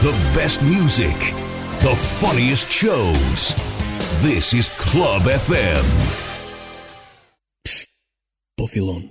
the best music, the funniest shows. This is Club FM. Psst, Buffy Lone.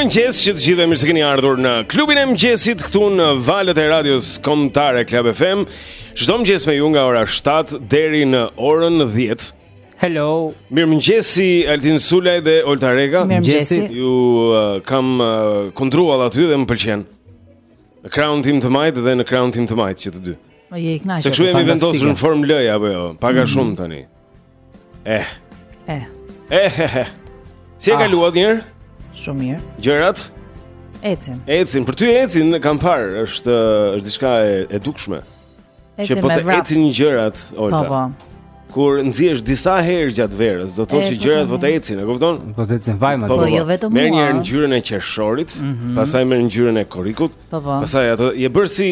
Mirëmëngjes të gjithë e mirë se keni ardhur në klubin e mëngjesit këtu në valët e radios Kombëtare Klab FM Çdo mëngjes me ju nga ora 7 deri në orën 10 Hello Mirëmëngjesi Altin Sulaj dhe Olta Reka Mirëmëngjesi Ju uh, kam uh, kundruall aty dhe më pëlqen Në krahun tim të majtë dhe në krahun tim të majtë që të dy Po je i kënaqur. Se kështu jemi vendosur në formë L-je apo jo? Pak a mhm. shumë tani. Eh. Eh. Eh. eh, eh. Si e ah. kaluat dje? Shumë mirë. Gjërat? Ecin. Ecin, për ty ecin e kam parë, është është diçka e, e dukshme. Ecin që po të ecin gjërat, Olta. Po, po. Kur nxihesh disa herë gjatë verës, do të thotë që po, gjërat po të ecin, e kupton? Po të ecin vaj, Olta. Po, po, jo vetëm mua. Merr një herë ngjyrën e qershorit, mm -hmm. pastaj merr ngjyrën e korrikut. Po, po. Pastaj a thua je bërë si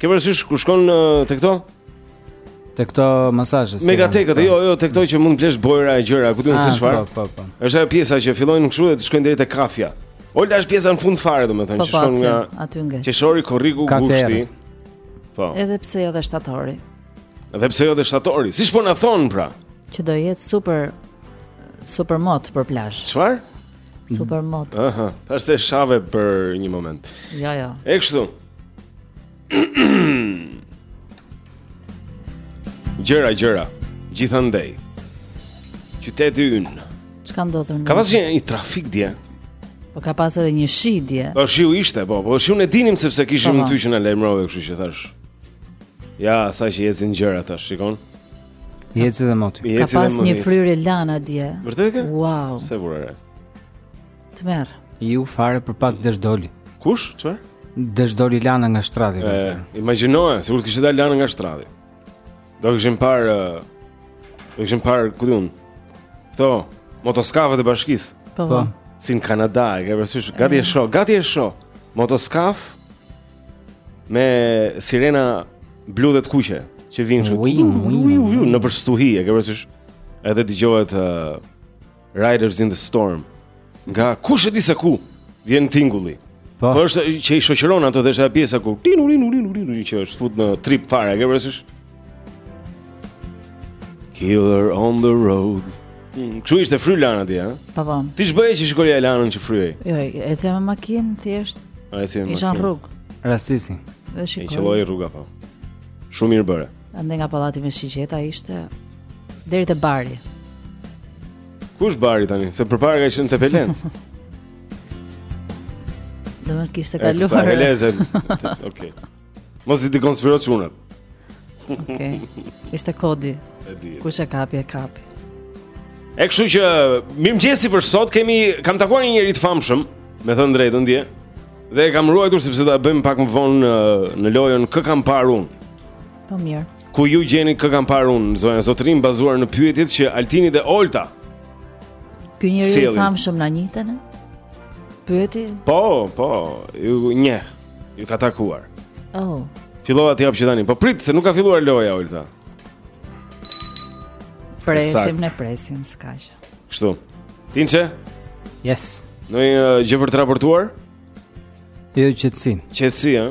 Ke parasysh kur shkon te këto? Te këto magazinat. Si Megatekët, po. jo, jo, te këto që mund të blesh bojra e gjëra, ku duhet të ah, çfarë? Po, po, po. Është ajo pjesa që fillojnë kështu dhe të shkojnë deri te kafja. Olta është pjesa në fund fare, domethënë, po, që po, shkon nga aty nge. Qershori, korriku, gushti. Po. Edhe pse jo dhe shtatori. Edhe pse jo dhe shtatori. Siç po na thon pra. Që do jetë super super mot për plazh. Çfarë? Super mot. Aha, thashë se shave për një moment. Jo, jo. E kështu. Gjëra, gjëra, gjithandej. Qyteti ynë. Ç'ka ndodhur? Ka pas një trafik dje. Po ka pas edhe një shi dje. Po shiu ishte, po, po shiun e dinim sepse kishim po, po. ty që na lajmërove, kështu që thashë. Ja, sa që ecin gjërat tash, shikon. Eci dhe moti. Ka pas një fryrje Lana dje. Vërtet e ke? Wow. S'e vura re. Tmerr. U, fare për pak desh doli. Kush? Çfarë? Desh doli Lana nga shtrati. Ë, imagjinoje, sikur të kishte dalë Lana nga shtrati. Do kishim parë do kishim parë ku di unë. Këto motoskafet e bashkisë. Po. po. Si në Kanada, e ke parasysh? Gati e shoh, gati e shoh. Motoskaf me sirena blu dhe të kuqe që vijnë kështu. Nëpër stuhi, e ke parasysh? Edhe dëgjohet Riders in the Storm. Nga kushedi se ku vjen tingulli. Po. po është që i shoqëron ato dhe është pjesa ku tin urin urin urin urin që të fut në trip fare, e ke parasysh? Killer on the road. Hmm, kështu ishte fry Lana dje, ha? Po po. Ti ç'bëje që shikoja Lanën që fryhej? Jo, ecja me makinë thjesht. A, ecje me makinë. Isha në rrugë. Rastisi. Dhe shikoj. E qëlloi rruga po. Shumë mirë bëre. Ande nga pallati me shigjeta ishte deri te bari. Ku është bari tani? Se përpara ka qenë te Pelen. Do të kishte kaluar. Sa galeze. Okej. Mos i dekonspiro çunat. Okej. Ishte kodi. Kush e kapi, e kapi. E kështu që mirëmëngjesi për sot kemi kam takuar një njeri të famshëm, me thënë drejtën dje. Dhe e kam ruajtur sepse do ta bëjmë pak më vonë në, në lojën kë kam parë unë. Po mirë. Ku ju gjeni kë kam parë unë, zonja zotërinj, bazuar në pyetjet që Altini dhe Olta. Ky njeri i famshëm na njeh të dyve. Pyetje? Po, po, ju njeh. Ju ka takuar. Oh. Fillova të jap që tani. Po prit, se nuk ka filluar loja Olta. Presim, ne presim, s'ka gjë. Kështu. Tinçe? Yes. Ndonjë gjë për të raportuar? Jo, qetësi. Qetësi, ëh.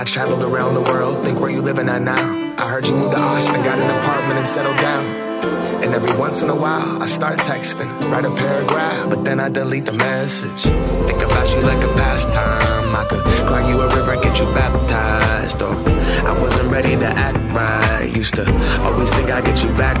I traveled around the world, think where you living at now. I heard you moved to Austin, got an apartment and settled down. And every once in a while, I start texting, write a paragraph, but then I delete the message. Think about you like a pastime. I could cry you a river, get you baptized. Or I wasn't ready to act right. Used to always think I'd get you back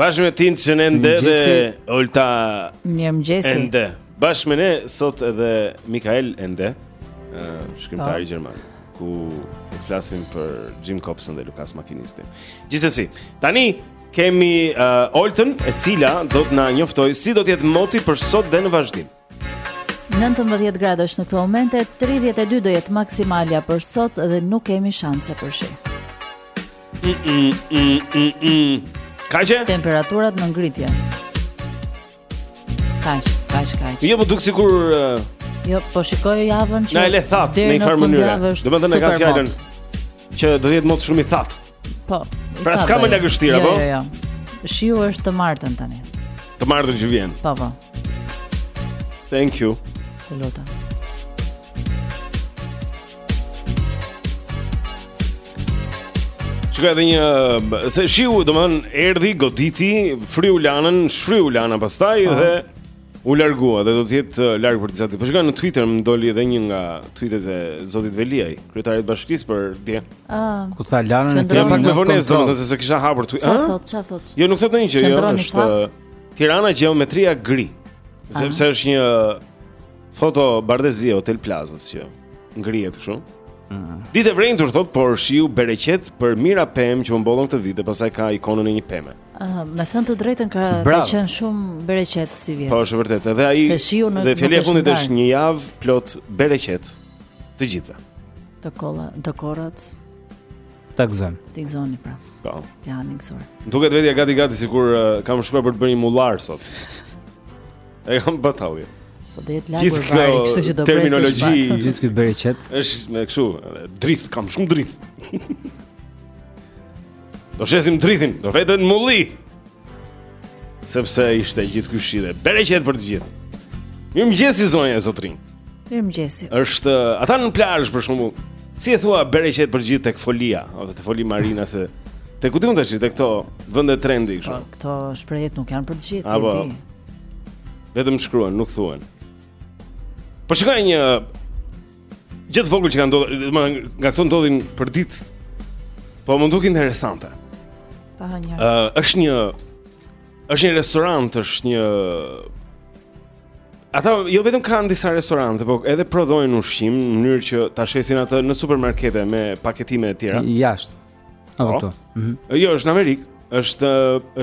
Bashkë me Tinçen Ende dhe Olta Mirëmëngjesi Ende Bashkë me ne sot edhe Mikael Ende Shkrimtari oh. Gjerman Ku flasim për Xhim Kopsën dhe Lukas Makinistin Gjithsesi Tani kemi uh, Oltën e cila do të na njoftojë Si do të jetë moti për sot dhe në vazhdim 19 gradë është në këto momente, 32 do jetë maksimalja për sot dhe nuk kemi shanse për shi. Mm, mm, mm, mm, mm. Ka që? Temperaturat në ngritje. Kaq, kaq, kaq. Jo, po duket sikur... Uh... Jo, po shikoj javën që... Na e le thatë, në njëfarë mënyre. Domethënë ka fjalën që do jetë mot shumë i thatë. Po. Pra s'ka më lagështirë, jo, po? Jo, jo, jo. Shiu është të martën tani. Të martën që vjen. Po, po. Thank you. Të lutem. Shiko edhe një se shiu, domethënë, erdhi, goditi, fryu Lanën, shfryu Lana pastaj oh. dhe U largua dhe do të jetë uh, larg për disa ditë. Po shikoj në Twitter më doli edhe një nga tweetet e zotit Veliaj, kryetarit të bashkisë për dje. Ëh. Ah. Ku tha Lana në Twitter. Ja pak më vonë domethënë s'e kisha hapur Twitter. Çfarë thotë? Çfarë thotë? Jo, nuk thotë ndonjë gjë, jo, është uh, Tirana gjeometria gri. Ah. Sepse është një foto bardhezi e Hotel Plazës që ngrihet kështu. Mm. Ditë e vrenjtur thotë, por shiu bereqet për mijëra pemë që u mbollën këtë vit dhe pastaj ka ikonën e një peme. Uh, me thënë të drejtën ka, ka qenë shumë bereqet sivjet Po, është vërtet Dhe, ai, në, dhe fjalia e fundit është një javë plot bereqet të gjitha Të kolla, të korrat Të gëzojmë T'i gëzoni pra Po T'i hani gëzuar Më duket vetja gati gati sikur uh, kam shkuar për të bërë një mullar sot E kam batalje Po do jetë lagur Gjithë bari, kështu që kjo terminologji Gjithë këtë bereqet është me kështu Drithë, kam shumë drithë Do shesim drithin, do vete në mulli. Sepse ishte gjithë ky shi dhe bereqet për të gjithë. Mirëmëngjesi zonja e zotërinj Mirëmëngjesi është, uh, ata në plajsh për shumë Si e thua bereqet për të gjithë tek folia Ose të foli marina se Te ku di unë tash te këto vende trendi kështu. Po, këto shprehjet nuk janë për të gjithë, ti di. Vetëm shkruhen, nuk thuhen. Po shikoj një Gjë të vogël që kanë ndodhur, domethënë nga këto ndodhin për ditë. Po m'u duk interesante. Pa hë një. Ë, uh, është një është një restorant, është një Ata jo vetëm kanë disa restorante, po edhe prodhojnë ushqim në mënyrë që ta shesin atë në supermarkete me paketime të tjera. Jashtë. Apo po. këtu. Mhm. Jo, është në Amerikë, është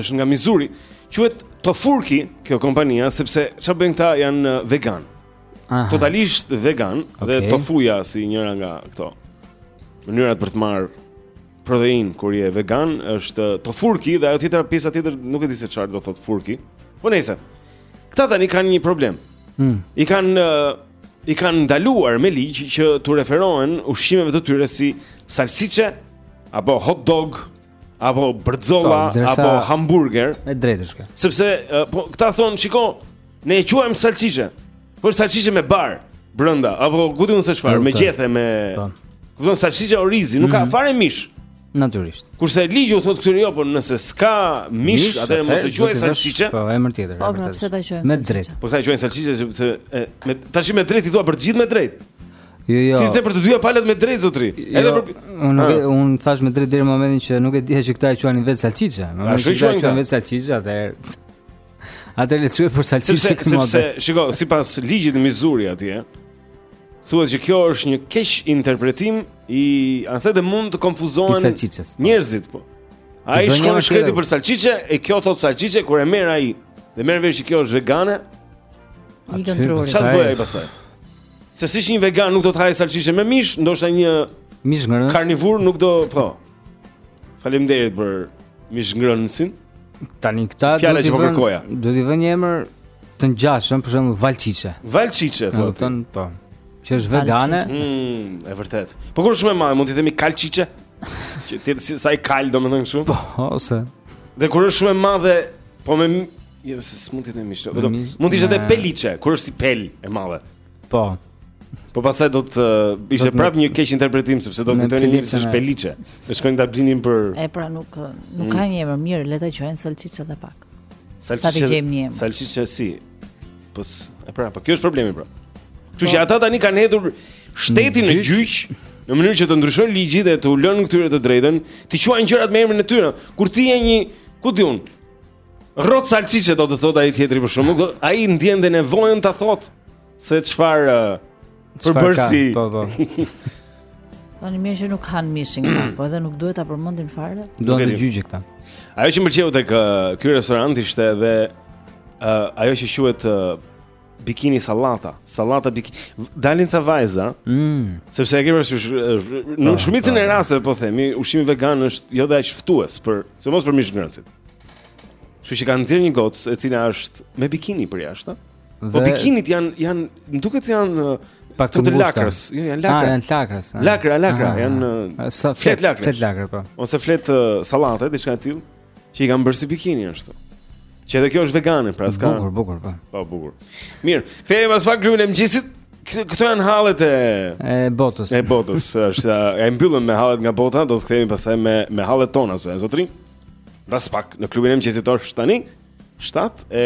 është nga Missouri. Quhet Tofurky kjo kompania sepse çfarë bëjnë këta janë vegan. Aha. totalisht vegan okay. dhe tofuja si njëra nga këto. Mënyrat për të marrë proteinë kur je vegan është Tofurky dhe ajo tjetra pjesa tjetër nuk e di se çfarë do të thotë furki. Po nejse. Këta tani kanë një problem. Mm. I kanë i kanë ndaluar me ligj që t'u referohen ushqimeve të tyre si salsiçe apo hot dog apo bërxolla po, apo hamburger. E drejtë është kjo. Sepse po këta thonë, shiko, ne e quajmë salsiçe. Po salsiçe me bar brenda, apo ku di unë se çfarë, me gjethe me. Po. Kupton salsiçe orizi, nuk ka mhm. fare mish. Natyrisht. Kurse ligji u thotë këtyre jo, por nëse s'ka mish, atëherë mos e quaj salsiçe. Po, emër tjetër. Po, pse ta quajmë? Me të drejtë. Po sa e quajnë salsiçe sepse me tash me të drejtë i thua për të gjithë me të drejtë. Jo, jo. Ti the për të dyja palët me të drejtë zotri. Jo, Edhe për unë nuk ah. unë thashë me të drejtë deri në momentin që nuk e dija që këta e quanin vetë salsiçe. Në momentin që e quanin vetë salsiçe, atëherë atëherë le të shkojë për salsiçe këtu. Sepse, sepse shiko, sipas ligjit në Missouri atje, thuhet që kjo është një keqinterpretim i anse dhe mund të konfuzohen po. njerëzit, po. Ai shkon i shkreti për salsiçe e kjo thotë salsiçe kur e merr ai dhe merr vesh që kjo është vegane. Atë do të ndërrojë. Çfarë bën ai pastaj? Se siç një vegan nuk do të hajë salsiçe me mish, ndoshta një mishngrënës. Karnivor nuk do, po. Faleminderit për mishngrënësin. Tani këta do të bëjnë, do t'i vënë një emër të ngjashëm, për shembull Valçiçe. Valçiçe thotë. Do të thonë, po. Që është vegane. Mm, e vërtet. Po kur shumë e madhe, mund t'i themi kalçiçe? Që t'i sa një kalë, domethënë kështu. Po, ose. Dhe kur është shumë e madhe, po me Jo, se s'mund të jetë mish. Do mund të ishte edhe peliçe, kur është si pel e madhe. Po. Po pastaj do të uh, ishte prap një keq interpretim sepse do kujtonin njerëzit se është peliçe. Ne shkojmë ta blinim për E pra nuk uh, nuk ka mm. një emër mirë, le ta quajmë salçiçe edhe pak. Salçiçe. Salçiçe si. Po e pra, po kjo është problemi pra. Kështu që po. ata tani kanë hedhur shtetin në gjyq në mënyrë që të ndryshojnë ligjin dhe t'u lënë këtyre të drejtën, t'i quajnë gjërat me emrin e tyre. Kur ti je një, ku di unë, Rrotë salçiçe do të thotë ai tjetri për shkakun, ai ndjen dhe nevojën ta thotë se çfarë përbërësi. Po po. Tani meqë nuk hanë mishin këta, po edhe nuk duhet ta përmendin fare. Duan dhe gjyq këta. Ajo që më pëlqeu tek ky restorant ishte edhe uh, ajo që quhet uh, Bikini sallata, sallata bikini. Dalin ca vajza, mm. sepse e ke parasysh në po, shumicën po, e po. rasteve po themi, ushqimi vegan është jo dhe aq ftues për, sidomos për mishngrënësit. Kështu që kanë nxjerrë një gocë e cila është me bikini përjashta. Po bikinit janë janë, më duket se janë prej lakrës. Jo, janë lakra. Ah, janë lakrës. Ah. Lakra, lakra, ah, janë ah, fletë lakre. Fletë lakre po. Ose fletë sallate, diçka e tillë. Që i kanë bërë si bikini ashtu. Që edhe kjo është vegane, pra s'ka. Bukur, bukur, po. Po bukur. Mirë, kthehemi pas pak klubin e mëngjesit. Këto janë hallet e e botës. E botës, e mbyllëm me hallet nga bota, do të kthehemi pastaj me me hallet tona, zotëri. Pas pak në klubin e mëngjesit është tani 7 e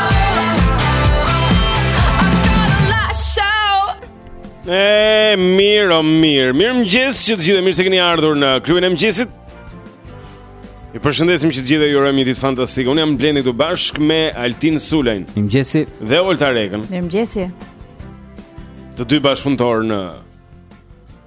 E, mirë, o mirë Mirëmëngjes që të gjithë e mirë se keni ardhur në klubin e mëngjesit I përshëndesim që të gjithë e ju urojmë një ditë fantastike Unë jam Blendi këtu bashkë me Altin Sulajn Mirëmëngjesi Dhe Olta Rekën Mirëmëngjesi Të dy bashkëpunëtorë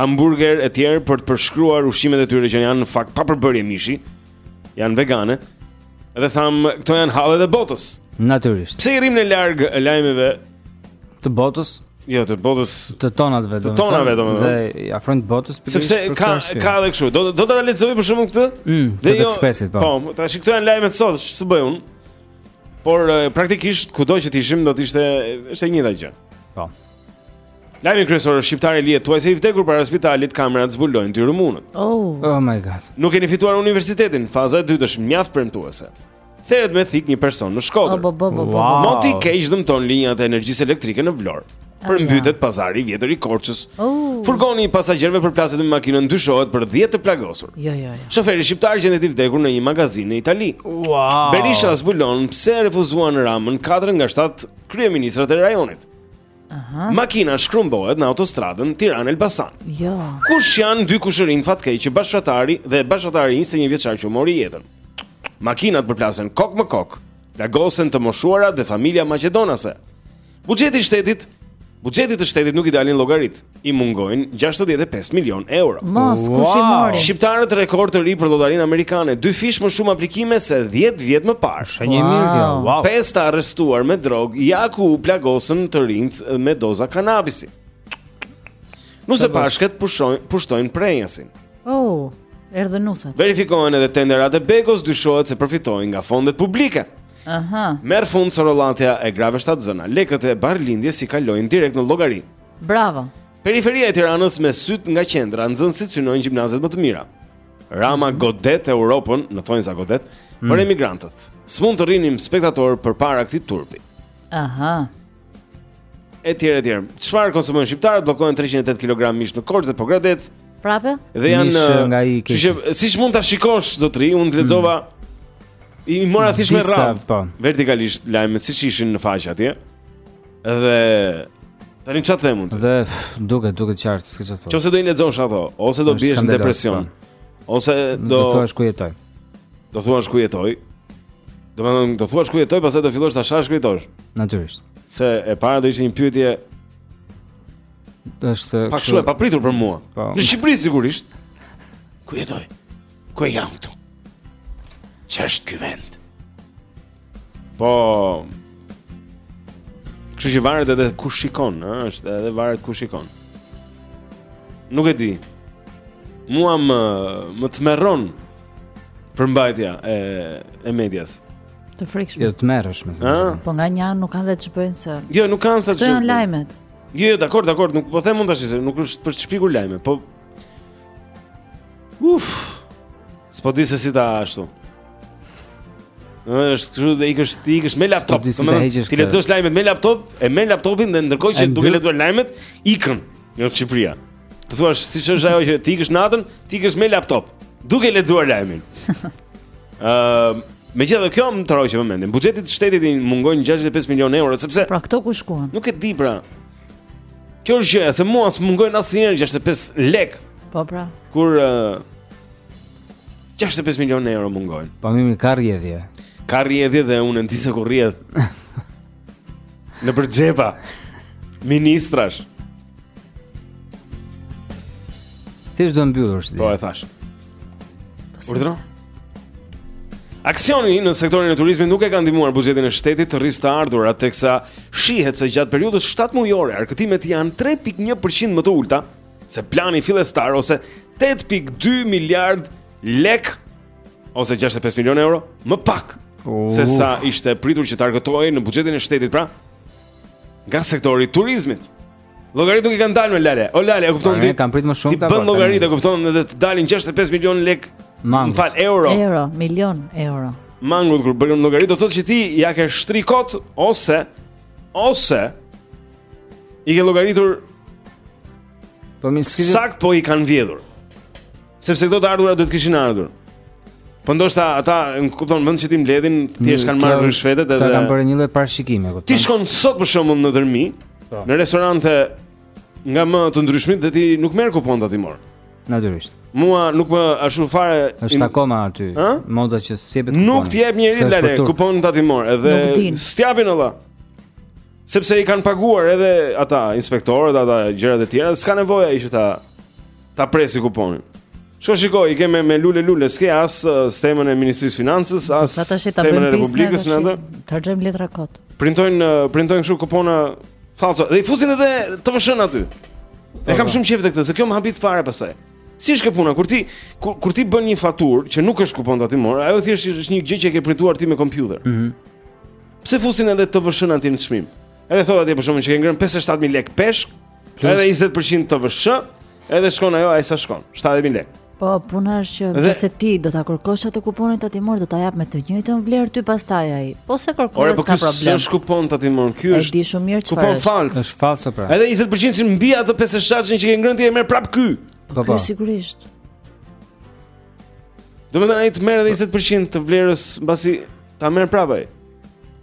hamburger e të tjerë për të përshkruar ushqimet e tyre që janë në fakt pa përbërje mishi, janë vegane. Dhe thamë, këto janë hallet e botës. Natyrisht. Pse i rrimë ne larg lajmeve të botës? Jo, të botës të tonat vetëm. Të tonat vetëm. Dhe i afrojnë botës për Sepse ka ka edhe kështu. Do do ta lexoj për shkak unë këtë? Mm, dhe jo. Spesit, po. Po, tash këto janë lajmet sot, ç'të bëj unë? Por praktikisht kudo që të ishim do të ishte është e njëjta gjë. Po. Lajmi kryesor është shqiptari lihet thuajse i vdekur para spitalit, kamerat zbulojnë dy rumunët. Oh. Oh my god. Nuk keni fituar universitetin, faza e dytë është mjaft premtuese. Theret me thik një person në Shkodër. Oh, bo, bo, bo, bo. Wow. Moti keq dëmton linjat e energjisë elektrike në Vlorë. Përmbytet pazari i vjetër i Korçës. Oh. Furgoni i pasagjerëve përplaset me makinën dyshohet për 10 të plagosur. Jo, jo, jo. Shoferi shqiptar gjendet i vdekur në një magazinë në Itali. Wow. Berisha zbulon pse refuzuan Ramën 4 nga 7 kryeministrat e rajonit. Aha. Makina shkrumbohet në autostradën Tiranë-Elbasan. Jo. Kush janë dy kushërin fatkeq që bashkëfshatari dhe bashkëfshatari 21 vjeçar që u mori jetën? Makinat përplasen kok më kok, plagosen të moshuarat dhe familja maqedonase. Buxheti i shtetit, buxhetit të shtetit nuk i dalin llogarit. i mungojnë 65 milion euro. Mos, wow. kush i mori? Shqiptarët rekord të ri për lotarin amerikane, dy fish më shumë aplikime se 10 vjet më parë. Shenjë, wow, mirë kjo. Wow. Pesë të arrestuar me drog, ja ku u plagosën të rinjt me doza kanabisi. Nusepashket pushojnë pushtojnë Prrenjasin. Oh, erdhën nuset. Verifikohen edhe tenderat e Bekos, dyshohet se përfitojnë nga fondet publike. Aha. Merr fund sorollatja e grave shtatzëna. Lekët e barrëlindjes i kalojnë direkt në llogari. Bravo. Periferia e Tiranës me syt nga qendra, nxënësit synojnë gjimnazet më të mira. Rama mhm. godet Europën, në thonjëza godet, mm. për emigrantët. S'mund të rrinim spektator përpara këtij turpi. Aha. E tjere, e tjere. Çfarë konsumojnë shqiptarët, bllokohen 308 kg mish në Korçë dhe Pogradec. Prapë? Dhe janë... Mish eh, nga ai kështu. Siç mund ta shikosh, zotri, unë të lexova... Mm. I mora thjesht me radhë, po. vertikalisht, lajmet, siç ishin në faqe atje. Dhe tani çfarë them unë? Dhe duket, duket qartë se çfarë thotë. Nëse do i lexosh ato, ose do biesh në depresion, po. ose do Do thua ku jetoj. Do thua ku jetoj. Domethënë, do thua ku jetoj, pastaj do fillosh ta shash ku jetosh. Natyrisht. Se e para do ishte një pyetje është pak shumë e papritur për mua. Po. Në Shqipëri sigurisht. Ku jetoj? Ku jam këtu? Ç'është ky vend? Po Kështu që varet edhe ku shikon, ëh, është edhe varet ku shikon. Nuk e di. Mua më më tmerron përmbajtja e e medias. Të frikshme. Jo të merresh me këtë. Po nga një anë nuk kanë dhe ç'bëjnë se. Jo, nuk kanë se ç'bëjnë. Këto janë lajmet. Jo, jo, dakord, dakord, nuk po them mund tash se nuk është për të shpikur lajme, po Uf. S'po di se si ta ashtu. Është kështu dhe ikësh, të ikësh me laptop. T'i lexosh lajmet me laptop, e merr laptopin dhe ndërkohë që je duke lexuar lajmet, ikën nga Shqipëria. Të thua si është ajo që të ikësh natën, të ikësh me laptop, duke lexuar lajmin. Ëm, megjithëse kjo më tërhoqi vëmendjen. Buxhetit të shtetit i mungojnë 65 milionë euro sepse Pra këto ku shkuan? Nuk e di pra. Kjo është gjëja, se mua s'më mungojnë asnjëherë 65 lek Po pra Kur uh, 65 milion euro mungojnë Po, mua më, ka rrjedhje Ka rrjedhje dhe unë nuk di se ku rrjedh Nëpër xhepa Ministrash Ti s'do ta mbyllur është Po e thashë Urdhëro. Aksioni në sektorin e turizmit nuk e ka ndihmuar buxhetin e shtetit të rrisë të ardhurat, teksa shihet se gjatë periudhës 7 mujore arkëtimet janë 3.1% më të ulëta se plani fillestar ose 8.2 miliard lek ose 65 milionë euro më pak se sa ishte pritur që të arkëtohej në buxhetin e shtetit, pra nga sektori i turizmit. Llogaritë nuk i kanë dalë mo Lale. O Lale, e kupton ti? Kanë prit më shumë ata. Ti bën llogaritë, e kupton edhe të dalin 65 milion lek. Më fal euro. Euro, milion euro. Mangut kur bën llogaritë do thotë që ti ia ke shti kot ose ose i ke llogaritur po më shkrive. Sakt po i kanë vjedhur. Sepse këto të ardhura duhet të kishin ardhur. Po ndoshta ata, kupton, në vend që t'i mbledhin, thjesht kanë marrë ryshfete edhe. Ata kanë bërë një lloj parashikimi, kupton. Ti shkon sot për shembull në Dhërmi, po. në restorante nga më të ndryshmit dhe ti nuk merr kupon tatimor. Natyrisht. Mua nuk më ashtu fare. Është akoma aty. Moda që s'jepet kupon. Nuk të jep njeri lale kupon tatimor, edhe s'ta japin o lal. Sepse i kanë paguar edhe ata inspektorët, ata gjërat e tjera, s'ka nevojë ai që ta Ta presi kuponin. Shko shiko, i ke me, me lule lule, s'ke as uh, stemën e Ministrisë së Financës, as Sa tash i ta stemën e bëjmë pjesë Republikës në atë. Ta gjëjmë letra kot. Printojnë uh, printojnë kështu kupona falso dhe i fusin edhe TVSH-në aty. E kam shumë qejf te këtë, se kjo më habit fare pastaj. Si është kjo puna? Kur ti kur, kur ti bën një faturë që nuk është kupon tatimor, ajo thjesht është një gjë që e ke printuar ti me kompjuter. Mhm. Pse fusin edhe TVSH-në aty në çmim? Edhe thotë atje për shembull që ke ngrënë 57000 lekë peshk, Plus... Edhe 20% TVSH, edhe shkon ajo ai sa shkon, 70000 lekë. Po, puna është që dhe... nëse ti do ta kërkosh atë kuponin tatimor, do ta jap me të njëjtën vlerë ty pastaj ai. Po s'e kërkove s'ka problem. Ore, po ky s'është kupon tatimor, ky është. E di shumë mirë çfarë. Kupon fals. Është fals, po pra. Edhe 20% që mbi atë 50-shin që ke ngrënë ti e merr prap ky. Po, po. Ky sigurisht. Domethënë ai të merr edhe 20% të vlerës, mbasi ta merr prap ai.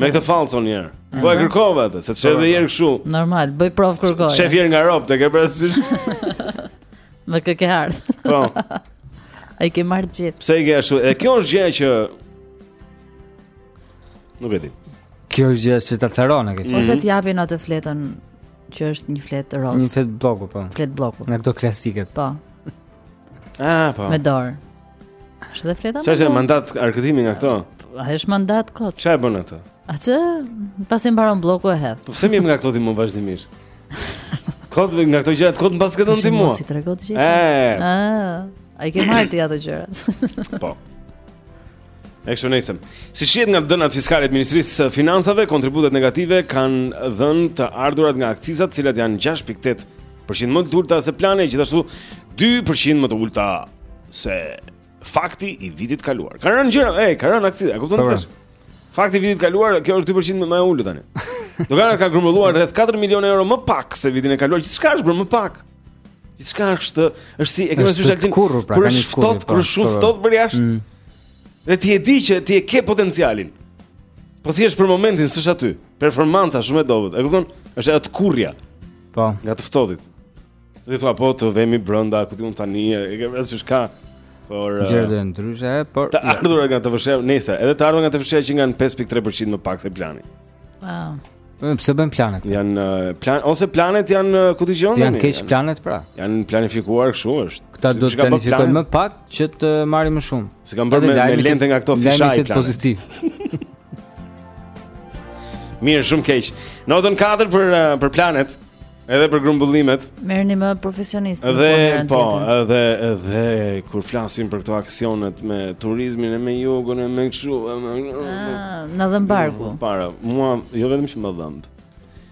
Me këtë falso një herë. Po e kërkova atë, si të sheh një herë kështu. Normal, bëj provë kërkoje. Sheh një herë ça rob, e ke parasysh. Me kë ke ardh. Po. A i ke marr gjithë. Pse i ke ashtu? E kjo është gjëja që Nuk e di. Kjo është gjëja që të acaron me këtë. Ose të japin atë fletën që është një fletë rozë. Një fletë blloku, po. Fletë blloku. Nga këto klasiket. Po. Ah, po. Me dorë. Është dhe fleta. Çfarë është mandat arkëtimi nga këto? A është mandat kot? Çfarë bën atë? Atë pasi mbaron blloku e hedh. Po pse më jep nga këto ti më vazhdimisht? Kot nga këto gjëra kot mbas këto ti mua. Si tregot gjithë. Ëh. Ah, ai ke marrë ti ato gjërat. Po. Ekso nesëm. Siç shihet nga të dhënat fiskale të Ministrisë së Financave, kontribute negative kanë dhënë të ardhurat nga akcizat, të cilat janë 6.8 Përqind më të ulta se plani, gjithashtu 2% më të ulta se fakti i vitit të kaluar. Kanë rënë gjëra, ej, kanë rënë akcizat, e kupton ti? Fakti i vitit të kaluar, kjo është 2% më e ulët tani. Dogana ka grumbulluar rreth 4 milionë euro më pak se vitin e kaluar, gjithçka është bërë më pak. Gjithçka është, është si e kemi thënë Altin, pra, kur është ftohtë, po, kur është shumë ftohtë për jashtë. Mm. Dhe ti e di që ti e ke potencialin. Po thjesht për momentin s'është aty. Performanca shumë e dobët. E kupton? Është ajo tkurrja. Po. Nga të ftohtit. Dhe thua po të vemi brenda, ku ti mund tani, e ke vënë çka. Por eh, gjëra janë ndryshe, por të ardhurat nga TVSH, nëse edhe të ardhurat nga TVSH që kanë 5.3% më pak se plani. Wow. Po pse bën planet? Janë eh, plan ose planet janë eh, ku ti gjon? Janë keq planet pra. Janë planifikuar kështu është. Këta duhet të planifikojnë më pak që të marrin më shumë. Se kanë bërë me lente nga këto fishaj. Planet pozitiv. Mirë, shumë keq. Notën 4 për eh, për planet, edhe për grumbullimet. Merrni më profesionistë. Dhe po, edhe edhe kur flasim për këto aksionet me turizmin e me jugun e me kështu, ah, na dhemb barku. Para, mua jo vetëm që më dhemb.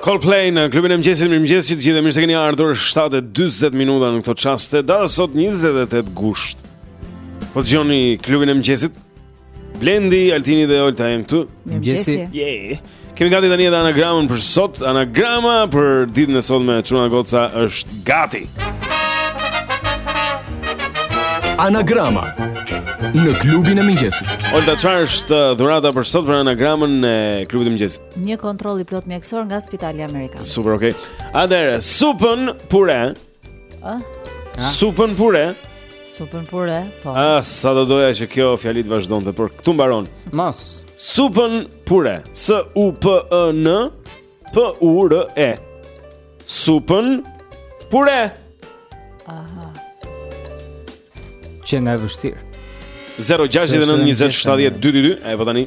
Coldplay në klubin e mëngjesit, mirëmëngjes të gjithëve, mirë se keni ardhur 7:40 minuta në këtë çast, data sot 28 gusht. Po dëgjoni klubin e mëngjesit. Blendi, Altini dhe Olta janë këtu. Mëngjesi. Yeah. Kemi gati tani edhe anagramën për sot. Anagrama për ditën e sotme Çuna Goca është gati. Anagrama në klubin e mëngjesit. Olta çfarë është uh, dhurata për sot për anagramën e klubit të mëngjesit? Një kontroll i plotë mjekësor nga Spitali Amerikan. Super, okay. Atëherë, supën pure, Ë? Supën pure. Supën pure, po. Ah, sa do doja që kjo fjali të vazhdonte, por këtu mbaron. Mos. Supën pure. S U P E N P U R E. Supën pure. Aha. Që nga e vështirë. 0692070222, e po tani.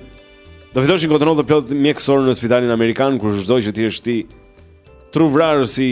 Do fitosh një kontroll të plotë mjekësor në spitalin amerikan kushdo që ti je, o ti truvrarësi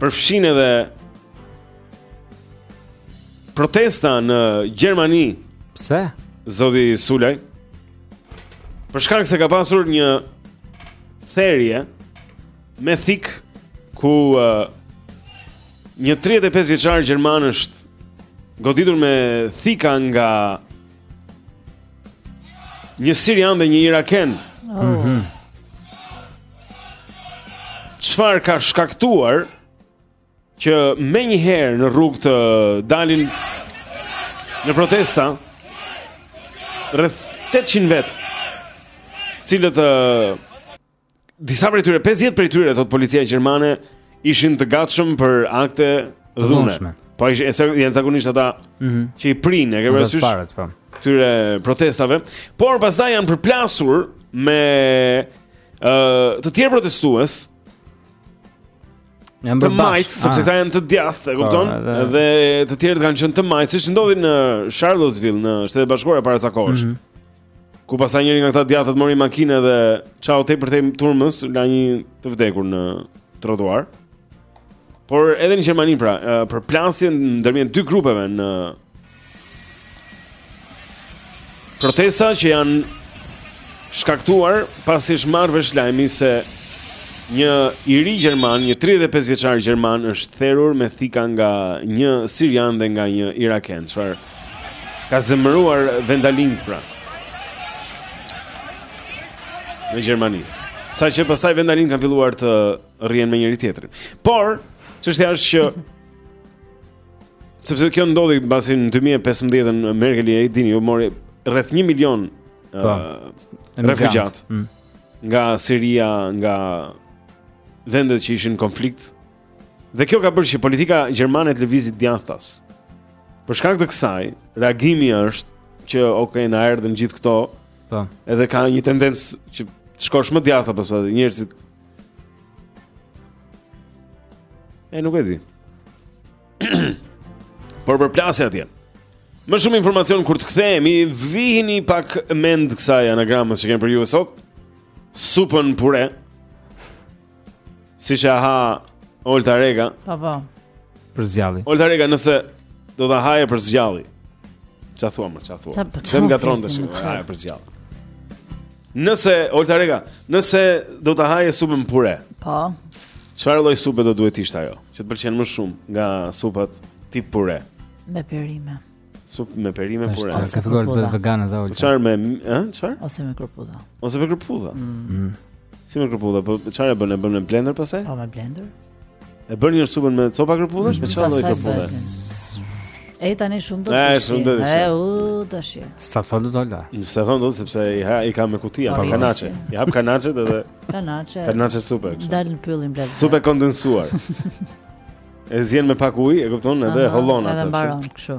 përfshin edhe protesta në Gjermani. Pse? Zoti Sulaj. Për shkak se ka pasur një therje me thikë ku uh, një 35 vjeçar gjerman është goditur me thika nga një sirian dhe një iraken. Oh. Mm -hmm. Çfarë ka shkaktuar që menjëherë në rrugë të dalin në protesta rreth 800 vetë, të cilët uh, disa prej tyre, 50 prej tyre thotë policia gjermane ishin të gatshëm për akte dhune. Po, janë zakonisht ata mm -hmm. që i prijnë, e ke parasysh? Po. Këtyre protestave, por pastaj janë përplasur me Ë, uh, të tjerë protestues të majtë, sepse ah. këta janë të djathtë, e po, kupton? Po, dhe të tjerët kanë qenë të majtë, siç ndodhi në Charlottesville, në Shtetet e Bashkuara para ca kohësh. Mm -hmm. Ku pastaj njëri nga këta të djathtët mori makinën dhe çau tej për tej turmës, la një të vdekur në trotuar. Por edhe në Gjermani pra, përplasje ndërmjet dy grupeve në Protesta që janë shkaktuar pasi është marrë vesh lajmi se një i ri gjerman, një 35 vjeçar gjerman është therur me thika nga një sirian dhe nga një iraken, çfarë ka zemëruar vendalinjtë pra. Në Gjermani. Saqë pastaj vendalinjtë kanë filluar të rrihen me njëri-tjetrin. Por, çështja është që Sepse kjo ndodhi mbasi në 2015-ën Merkeli e dini u mori rreth 1 milion uh, po, refugjat mm. nga Siria, nga vendet që ishin në konflikt. Dhe kjo ka bërë që politika gjermane të lëvizë djathtas. Për shkak të kësaj, reagimi është që ok, na erdhën gjithë këto. Po. Edhe ka një tendencë që të shkosh më djathtas pas njerëzit E nuk e di. Por përplasje atje. Më shumë informacion kur të kthehemi, vihni pak mend kësaj anagramës që kemi për ju sot. Supën pure. Siç e ha Olta Rega. Po po. Për së gjalli. Olta Rega nëse do ta haje për së gjalli. Ça thua më, ça thua. Çem po, gatron tash. Haje për së gjalli. Nëse Olta Reka, nëse do ta haje supën pure. Po. Çfarë lloj supe do duhet të ishte ajo? Që të pëlqen më shumë nga supat tip pure. Me perime. Supë me perime pure. Është e fiksuar te veganet dhe Olta. Çfarë me, ë, çfarë? Ose me kërpudha. Ose me kërpudha. Mm. mm. Si me kërpudha, po çfarë bën? E bën me blender pastaj? Po me blender. E bën një supën me copa kërpudhash, me çfarë lloj kërpudhe? E tani shumë do të shih. Shumë do të shih. E u do shih. Sa sa do të dalë? Nëse thon do sepse i ha i kam me kuti apo kanaçe. I hap kanaçet edhe kanaçe. Kanaçe supë. Dal në pyllin blet. Supë e kondensuar. E zien me pak ujë, e kupton, edhe e hollon atë. Edhe mbaron kështu.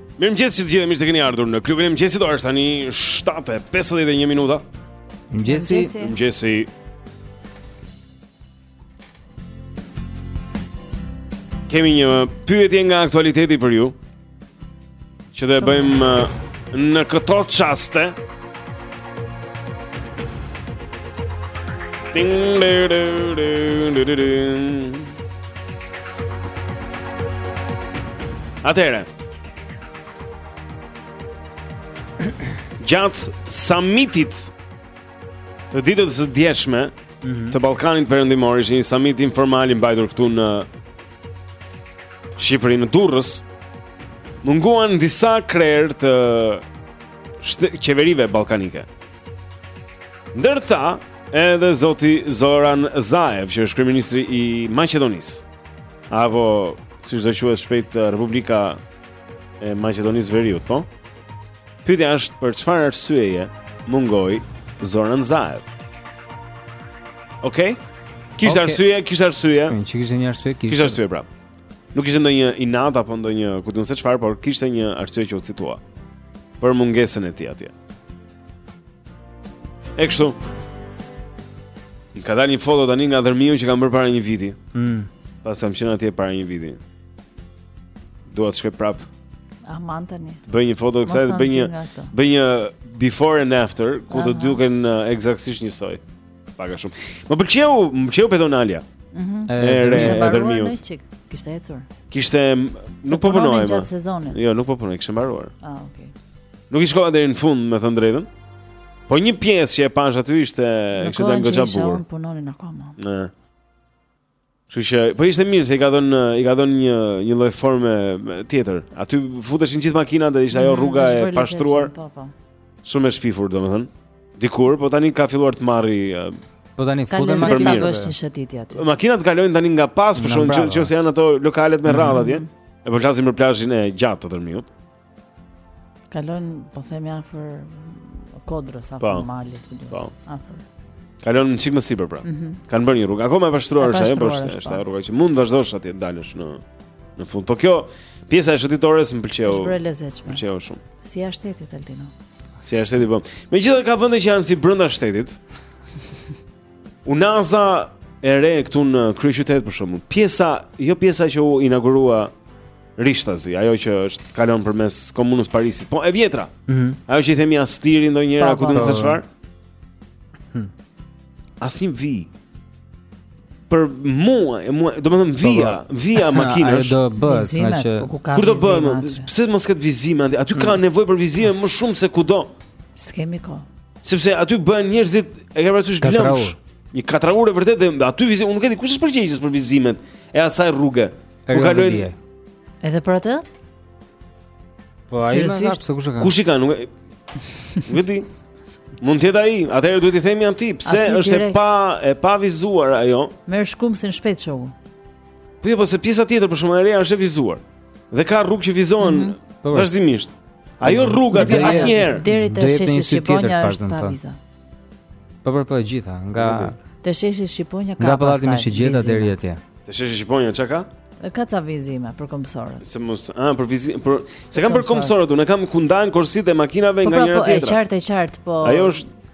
Mirëmëngjes që të gjithë mirë se keni ardhur në klubin e mëngjesit. Ora është tani 7 e 51 minuta. Mëngjesi. Mëngjesi. Kemi një pyetje nga aktualiteti për ju. Që do e bëjmë uh, në këto çaste. Atëherë gjatë samitit të ditës së djeshme mhm. Të Ballkanit Perëndimor ishte një samit informal i mbajtur këtu në Shqipëri në Durrës Munguan disa krerë të qeverive ballkanike. Ndër ta edhe zoti Zoran Zaev, që është kryeministri i Maqedonisë. Apo siç do quhet shpejt Republika e Maqedonisë së Veriut, po? Pyetja është për çfarë arsyeje mungoi Zoran Zaev. Okej? Okej. Kishte arsye, kishte arsye. Që kishte një arsye, kishte. Kishte arsye prap. Nuk ishte ndonjë inat apo ndonjë ku di unë se çfarë, por kishte një arsye që u citua për mungesën e tij atje. E kështu. Ka dalë një foto tani nga Dhërmiu që kam bërë para një viti. Mm. Pra s'kam qenë atje para një viti. Do të shkoj prap. Ah, aman tani. Bëj një foto kësaj, bëj një bëj një before and after ku do të duken uh, eksaktësisht njësoj. Pa, shumë. Më pëlqeu, më pëlqeu pedonalja. Mhm. Mm Kishte mbaruar një çikë. Kishte ecur. Kishte nuk po punonin. Jo, nuk po punonin, kishte mbaruar. Ah, okay. Nuk i shkova deri në fund, me thënë të drejtën. Po një pjesë që e pashë aty ishte kishte dalë goxha bukur. Në kohën që unë punonin akoma. Ëh. Kështu që po ishte mirë se i ka dhënë i ka dhënë një një lloj forme tjetër. Aty futeshin gjithë makinat dhe ishte ajo mhm, rruga e pashtruar. Po, po. Shumë e shpifur, domethënë. Dikur, po tani ka filluar të marrë Po tani s'futen makinat. Të bësh një shëtitje aty. Makinat kalojnë tani nga pas, për shkak se janë ato lokalet me mhm. radhë atje. E po flasim për plazhin e gjatë të Dhërmiut. Kalon, po themi afër kodrës, afër po. malit, ku duhet. Po. Afër. Kalon një çik më sipër pra. Mm -hmm. Kan bërë një rrugë, akoma e pashtruar është ajo, por është është ajo rruga që mund të vazhdosh atje dalësh në në fund. Po kjo pjesa e shëtitores më pëlqeu. Është bërë lezetshme. Pëlqeu shumë. Si jashtë shtetit Altino. Si jashtë shtetit po. Megjithatë ka vende që janë si brenda shtetit. Unaza e re këtu në kryeqytet për shembull. Pjesa, jo pjesa që u inaugurua Rishtazi, ajo që është kalon përmes komunës Parisit. Po e vjetra. Ëh. Mm -hmm. Ajo që i themi Astiri ndonjëherë ku di unë se çfarë. Hmm. As një vijë. Për mua, e mua, domethënë vija, vija makinës do bëhet, nga që po Kur do bëhet, pse mos ketë vizime Aty, aty ka hmm. nevoj për vizime më shumë se kudo S'kemi ko Sepse aty bëhen njerëzit E ke parasysh lëmsh Një katrahurë e vërtetë dhe aty vizime Unë nuk e di kush është përgjegjës për vizimet E asaj rrugë Ku kalojnë? Edhe për atë? Po ai më ka pse kush e ka? Kush i ka? Nuk e Vëti. Mund të jetë ai, atëherë duhet i themi janë ti, pse është e pa e pa vizuar ajo? Merr shkumsin shpejt show. Po jo, po se pjesa tjetër për shembull e reja është e vizuar. Dhe ka rrugë që vizohen mm -hmm. vazhdimisht. Ajo rruga aty asnjëherë. Deri te sheshi Shqiponia është pa vizë. Po po po e gjitha, nga Te sheshi shqiponja ka. Nga pallati me shigjeta deri atje. Te sheshi shqiponja çka ka? Ka ca vizime për këmbësorët. Se mos, ah, për vizim, po s'e kam për këmbësorët, unë e kam ku ndan korsitë e makinave po, nga pra, njëra tjetra. Po, po, e qartë, e qartë, po. Ajo është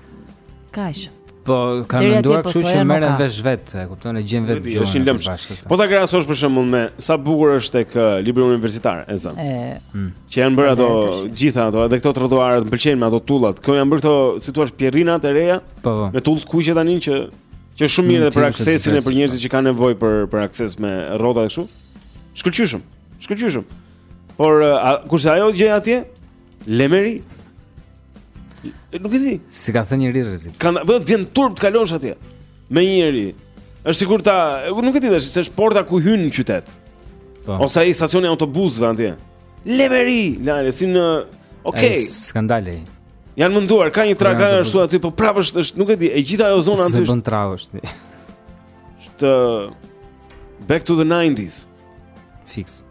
kaq. Po, kanë menduar po kështu që merren vesh vet, e kupton, e gjen vet gjë. Është një lëmsh. Po ta krahasosh për shembull me sa bukur është tek uh, libri universitar, e zëmë. E. Mm. Që janë bërë ato gjitha ato, edhe këto trotuarët, më pëlqejnë me ato tullat. Këto janë bërë këto, si thua, pjerrinat e reja. Po, po. Me tullë të kuqe tani që që është shumë mirë edhe për aksesin e për njerëzit po. që kanë nevojë për për akses me rrota kështu. Shkëlqyshëm. Shkëlqyshëm. Por kurse ajo gjë atje, lemeri. Nuk e di. S'i ka thënë njeri rrezik. Kan, po të vjen turp të kalosh atje. Me njeri. Është sikur ta, nuk e di ta shoh, se është porta ku hyn në qytet. Po. Ose ai stacioni i autobusëve atje. Lemeri, lale si në Okej. Okay. Skandali. Janë munduar, ka një po, tragar ashtu aty, po prapë është, është, nuk e di, e gjitha ajo zona aty. Se bën trago është. Të Back to the 90s. Fix.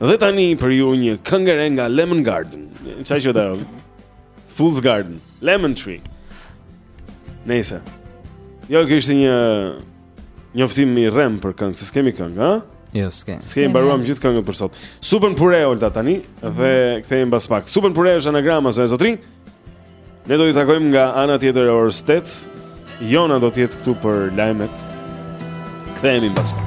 Dhe tani për ju një këngë e re nga Lemon Garden. Çfarë qe ajo? Fool's Garden, Lemon Tree. Nëse. Jo, ky ishte një njoftim i rrem për këngë, se s'kemi këngë, ha? Jo, s'kemi. S'kemi i mbaruam gjithë këngët për sot. Super pure Olta tani dhe kthehemi pas pak. Super pure është anagrama zonja zotërinj. Ne do ju takojmë nga ana tjetër e orës 8. Jona do të jetë këtu për lajmet. Kthehemi pas pak.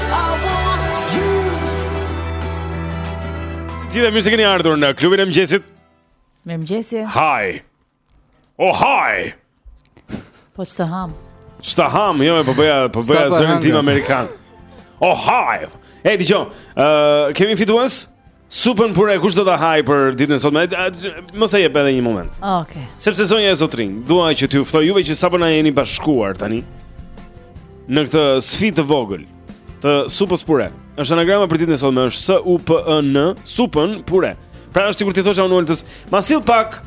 Edhe mirë se keni ardhur në klubin e mëngjesit Mirëmëngjesi Hi O oh, hi Po që të ham Që të ham, jo me po bëja, po bëja zërin tim amerikan O oh, hi E, dëgjo, uh, kemi fitues? Supën pure, kush do ta hajë për ditën e sotme? Mos e jep edhe një moment. Ah, okej. Okay. Sepse zonja e zotërinj, dua që t'ju ftoj juve që sapo na jeni bashkuar tani në këtë sfidë të vogël të supës pure. Është anagrama për ditën e sotme, është S U P E N, supën pure. Pra është sikur t'i thosha unë Oltës, ma sill pak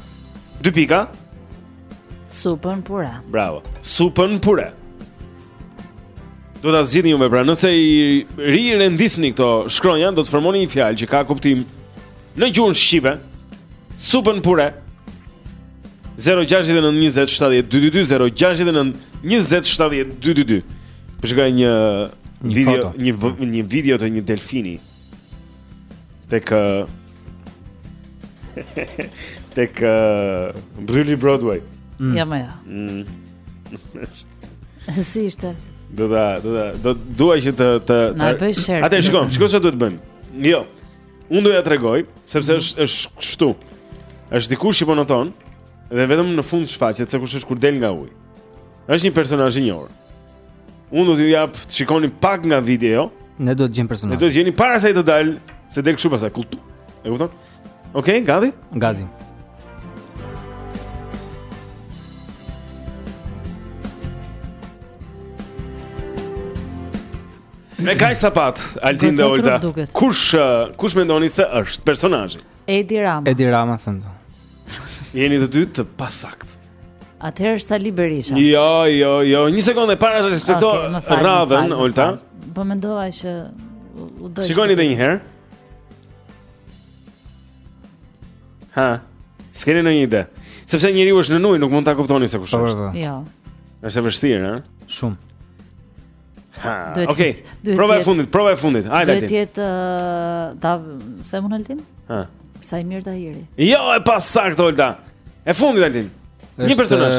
dy pika. Supën pure. Bravo. Supën pure. Do ta zgjidhni juve pra, nëse i rirendisni këto shkronja, do të formoni një fjalë që ka kuptim në gjuhën shqipe. Supën pure. 0692070222 Po shikoj një video, një një video të një delfini. Tek tek Brulli Broadway. Mm. Ja më ja. Mm. Si ishte? Do ta, do ta, do dua që të të Na bëj share. Atë shkon, shkon ça duhet të bëjmë. Jo. Unë do jua tregoj, sepse mhm. është është kështu. Është dikush që po noton dhe vetëm në fund shfaqet se kush është kur del nga uji. Është një personazh i njohur. Unë do t'ju jap, të shikoni pak nga video. Ne do të gjejmë personazhin. Edhe do të gjeni para se ai të dalë, se del kështu pastaj kultu. E kupton? Ok, gati? Gati. Me kaq sa patë, Altin dhe Olta. Kush uh, kush mendoni se është personazhi? Edi Rama. Edi Rama thënë do. Jeni të dy të pasaktë. Atëherë është Sali Berisha. Jo, jo, jo, një sekondë pra të respekto okay, radhën, Olta. Po mendova që u do. Shikoni edhe një herë. Ha. S'keni ndonjë ide. Sepse njeriu është në ujë, nuk mund ta kuptoni se kush po, po, është. Po. Jo. Është e vështirë, ha? Shumë. Ha. Okej. Okay. Prova e fundit, prova e fundit. Hajde. Duhet të jetë uh, ta them unë Altin? Ha. Saimir Tahiri. Jo, e pasaktë Olta. E fundit Altin. Një personazh.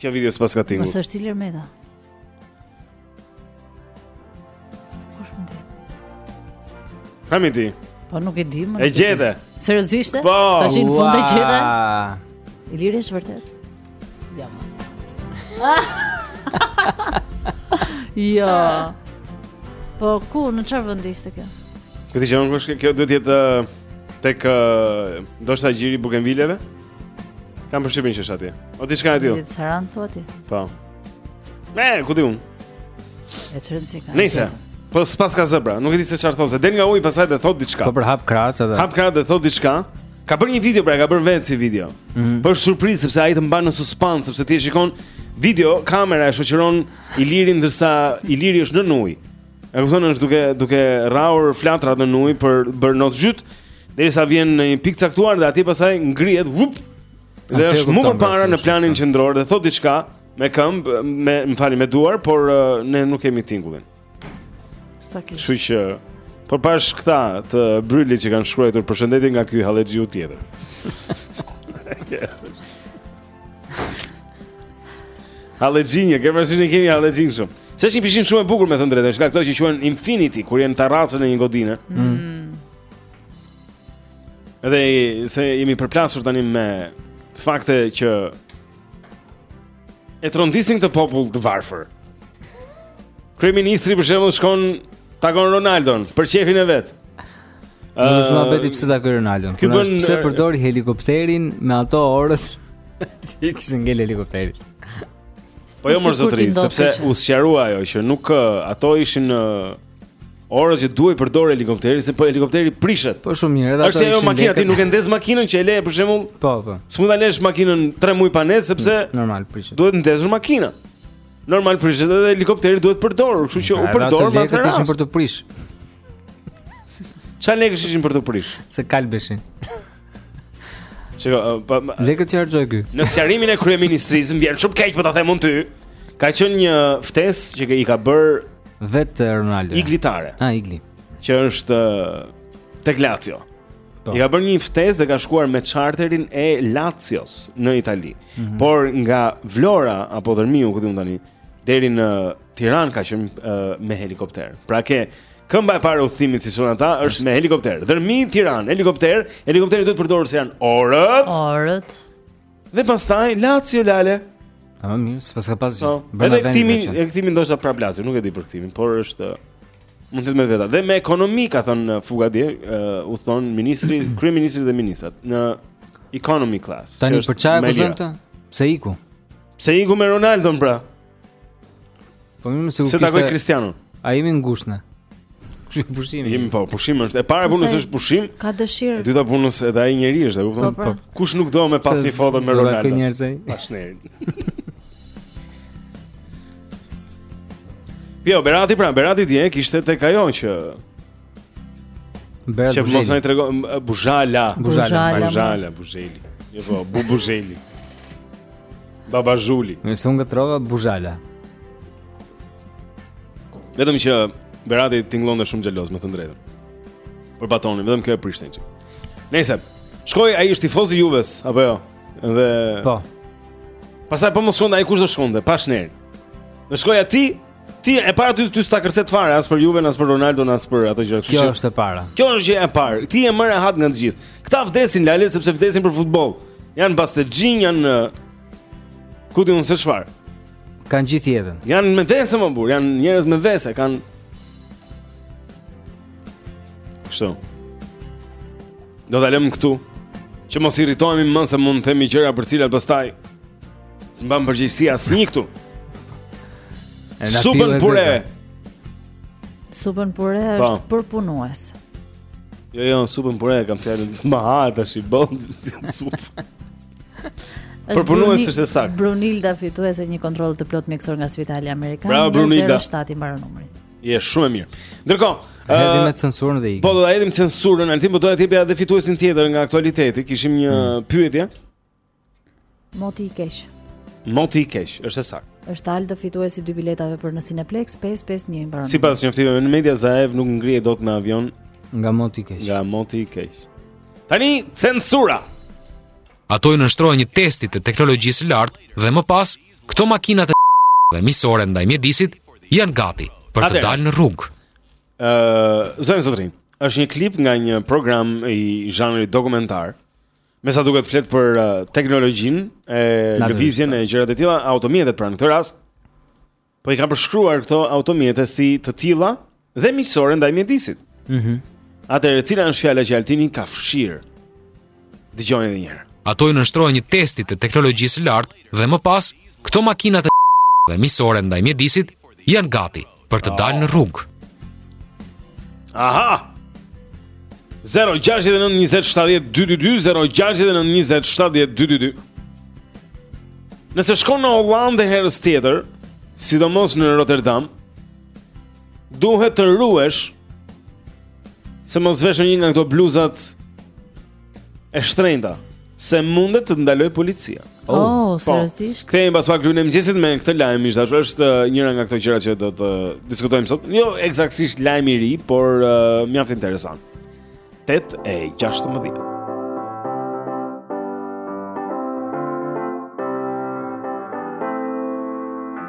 Kjo video s'pas ka tingull. Mos është Ilir Meta. Kush mund të jetë? S'kam ide. Po nuk e di më. E gjete. Seriozisht? Po. Tash në fund e gjete. Ilir është vërtet. Ja mos. Jo. Po ku në çfarë vendi ishte kjo? Këtë që unë kush kjo duhet jetë uh, tek uh, ndoshta Gjiri i Bugenvileve? Kam përshtypjen që është atje. O diçka e tillë. Në Sarandë thua ti? Po. Ne, ku di unë? E ç'rëndësi ka. Nëse. Po s'paska zë pra, nuk e di se çfarë thotë. Del nga uji pastaj dhe thotë diçka. Po por hap krahët edhe. Hap krahët dhe thotë diçka. Ka bërë një video pra, ka bërë vetë si video. Mm -hmm. Për surprizë sepse ai të mban në suspans sepse ti e shikon videon, kamera e shoqëron Ilirin ndërsa Iliri është nën ujë. E kupton është duke duke rrahur flatrat në ujë po bën not zhyt derisa vjen në një pikë të caktuar dhe aty pastaj ngrihet vup dhe është mu përpara në planin qendror dhe thotë diçka me këmbë me më falni me duar por uh, ne nuk kemi tingullin. Sa keq. Kështu që por pashë këta të Brylit që kanë shkruar përshëndetje nga ky hallexhiu tjetër. Hallexhinj, ke përse që kemi hallexhinj shumë Se është një pishinë shumë e bukur me thënë të drejtën është nga këto që quhen infinity Kur janë te tarraca e një godine mm. Edhe seç jemi përplasur tani me Fakte që E trondisin këtë popull të varfër Kryeministri për shembull shkon takon Ronaldon për qejfin e vet. Në uh, shumë muhabeti pse takon Ronaldon Ky bën... Pse përdori helikopterin me ato orët Që i kishin ngel helikopterit Po jo more zotri, sepse u sqarua ajo që nuk ato ishin orët që duhej përdorur helikopteri, se po helikopteri prishet. Po shumë mirë, edhe ato ishin. Është ajo makina ti nuk e ndez makinën që e le për shembull? Po, po. S'mund ta lesh makinën 3 muaj pa ndezur sepse mm, normal prishet. Duhet ndezur makina. Normal prishet edhe helikopteri duhet përdorur, kështu që u përdor me atë. Ato ishin për të prish. Ça lekësh ishin për t'u prish? Se kalbeshin Shiko, po, po, Lekët që harxhoi ky Në sqarimin e kryeministrisë Më vjen shumë keq për po ta them unë ty Ka qenë një ftesë që i ka bërë Vetë Ronaldo Igli Tare A, Igli Që është Tek Lazio po. I ka bërë një ftesë dhe ka shkuar me charterin e Lazios në Itali mm -hmm. Por nga Vlora apo Dhërmiu ku di unë tani Deri në Tiranë ka qenë uh, me helikopter. Pra kjo këmba e parë e udhëtimit si thonë ata është me helikopter. Dhërmi Tiranë, helikopter, helikopteri duhet përdorur se janë orët. Orët. Dhe pastaj Lazio Lale. Ah, mirë, s'paska pas gjë. Po, edhe kthimi, e kthimi ndoshta prapë Lazio, nuk e di për kthimin, por është mund të jetë me veta. Dhe me ekonomi ka thënë Fuga dje, uh, udhëton ministri, kryeministri dhe ministrat në economy class. Tani për çfarë e bëjnë këta? Pse iku? Pse iku me Ronaldon pra? Po më se u kishte. Se takoi Kristianon. A jemi ngushtë ne? Pushimi. Jemi po, pushim është. E para e punës është pushim. Ka dëshirë. E dyta e punës edhe ai njeri është, e kupton? Po, po. Kush nuk do me pas një foto me Ronaldo? Ka njerëz. Pash nderin. Po jo Berati pra, Berati dje kishte tek ajo që Berat Buzheli. Që mos ai trego Buzhala. Buzhala, Buzhala, Buzheli. Jo, po, bu Buzheli. Baba Zhuli. Më thon gatrova Buzhala. Vetëm që Berati tingëllonte shumë xheloz me të drejtën. Për batonin, vetëm kjo e prishte çik. Nëse shkoi ai është tifoz i Juves apo jo? Dhe Po. Pastaj po mos shkonte ai kush do shkonte, pa shner. Në shkoja ti, Ti e para ty ty s'ta kërcet fare as për Juve, as për Ronaldo, as për ato gjëra. Kjo është e para. Kjo është gjëja e parë. Ti je më rehat nga të gjithë. Këta vdesin lale sepse vdesin për futboll. Jan bastexhinj, jan ku ta di unë se çfarë? Kan gjithë jetën. Jan me vese mor burrë, jan njerëz me vese, kan Kështu. Do ta lëm këtu. Që mos irritohemi më, se mund të themi gjëra për cilat pastaj S'mban përgjegjësi asnjë këtu. Supën pure. Supën pure po. është përpunues. Jo, jo, supën pure e kam fjalën. Ma ha tash i bën supë. Përpunues është saktë. Brunilda fituese një kontroll të plotë mjekësor nga Spitali Amerikan. Bravo Brunilda. 07 i mbaron numrin. Je shumë e mirë. Ndërkohë, hedhim me censurën dhe ikim. Po do ta hedhim censurën, Altin po do ta jepja edhe fituesin tjetër nga aktualiteti. Kishim një hmm. pyetje. Moti i keq. Moti i keq, është e saktë. Është Aldo fituesi dy biletave për në Cineplex 551 i mbaron. Sipas njoftimeve në media Zaev nuk ngrihej dot me avion nga moti i keq. Nga moti i keq. Tani censura. Ato i nënshtrohen një testi të teknologjisë së lartë dhe më pas këto makina të dhe miqësore ndaj mjedisit janë gati për të dalë në rrugë. Ë, uh, zonja zotërinj, është një klip nga një program i zhanrit dokumentar. Me sa duket flet për uh, teknologjinë e lëvizjen e gjëra të tilla, automjetet pra në këtë rast po i ka përshkruar këto automjete si të tilla dhe miqësore ndaj mjedisit. Mhm. Mm Atëherë cila është fjala që Altini ka fshirë? Dëgjoni edhe një herë. Ato i nënshtrohen një testi të teknologjisë së lartë dhe më pas këto makina të dhe miqësore ndaj mjedisit janë gati. për të dalë në rrugë. Aha. 0692070222 Nëse shkon në Hollandë herës tjetër, sidomos në Rotterdam, duhet të ruhesh se mos vesh një nga këto bluzat e shtrenjta se mundet të ndalojë policia. Oh, oh po. seriozisht. Kthehemi pas pak klubin e mëngjesit me këtë lajm i dashur. Është uh, njëra nga këto gjëra që do të uh, diskutojmë sot. Jo ekzaktësisht lajm i ri, por uh, mjaft interesant. 8 e 16.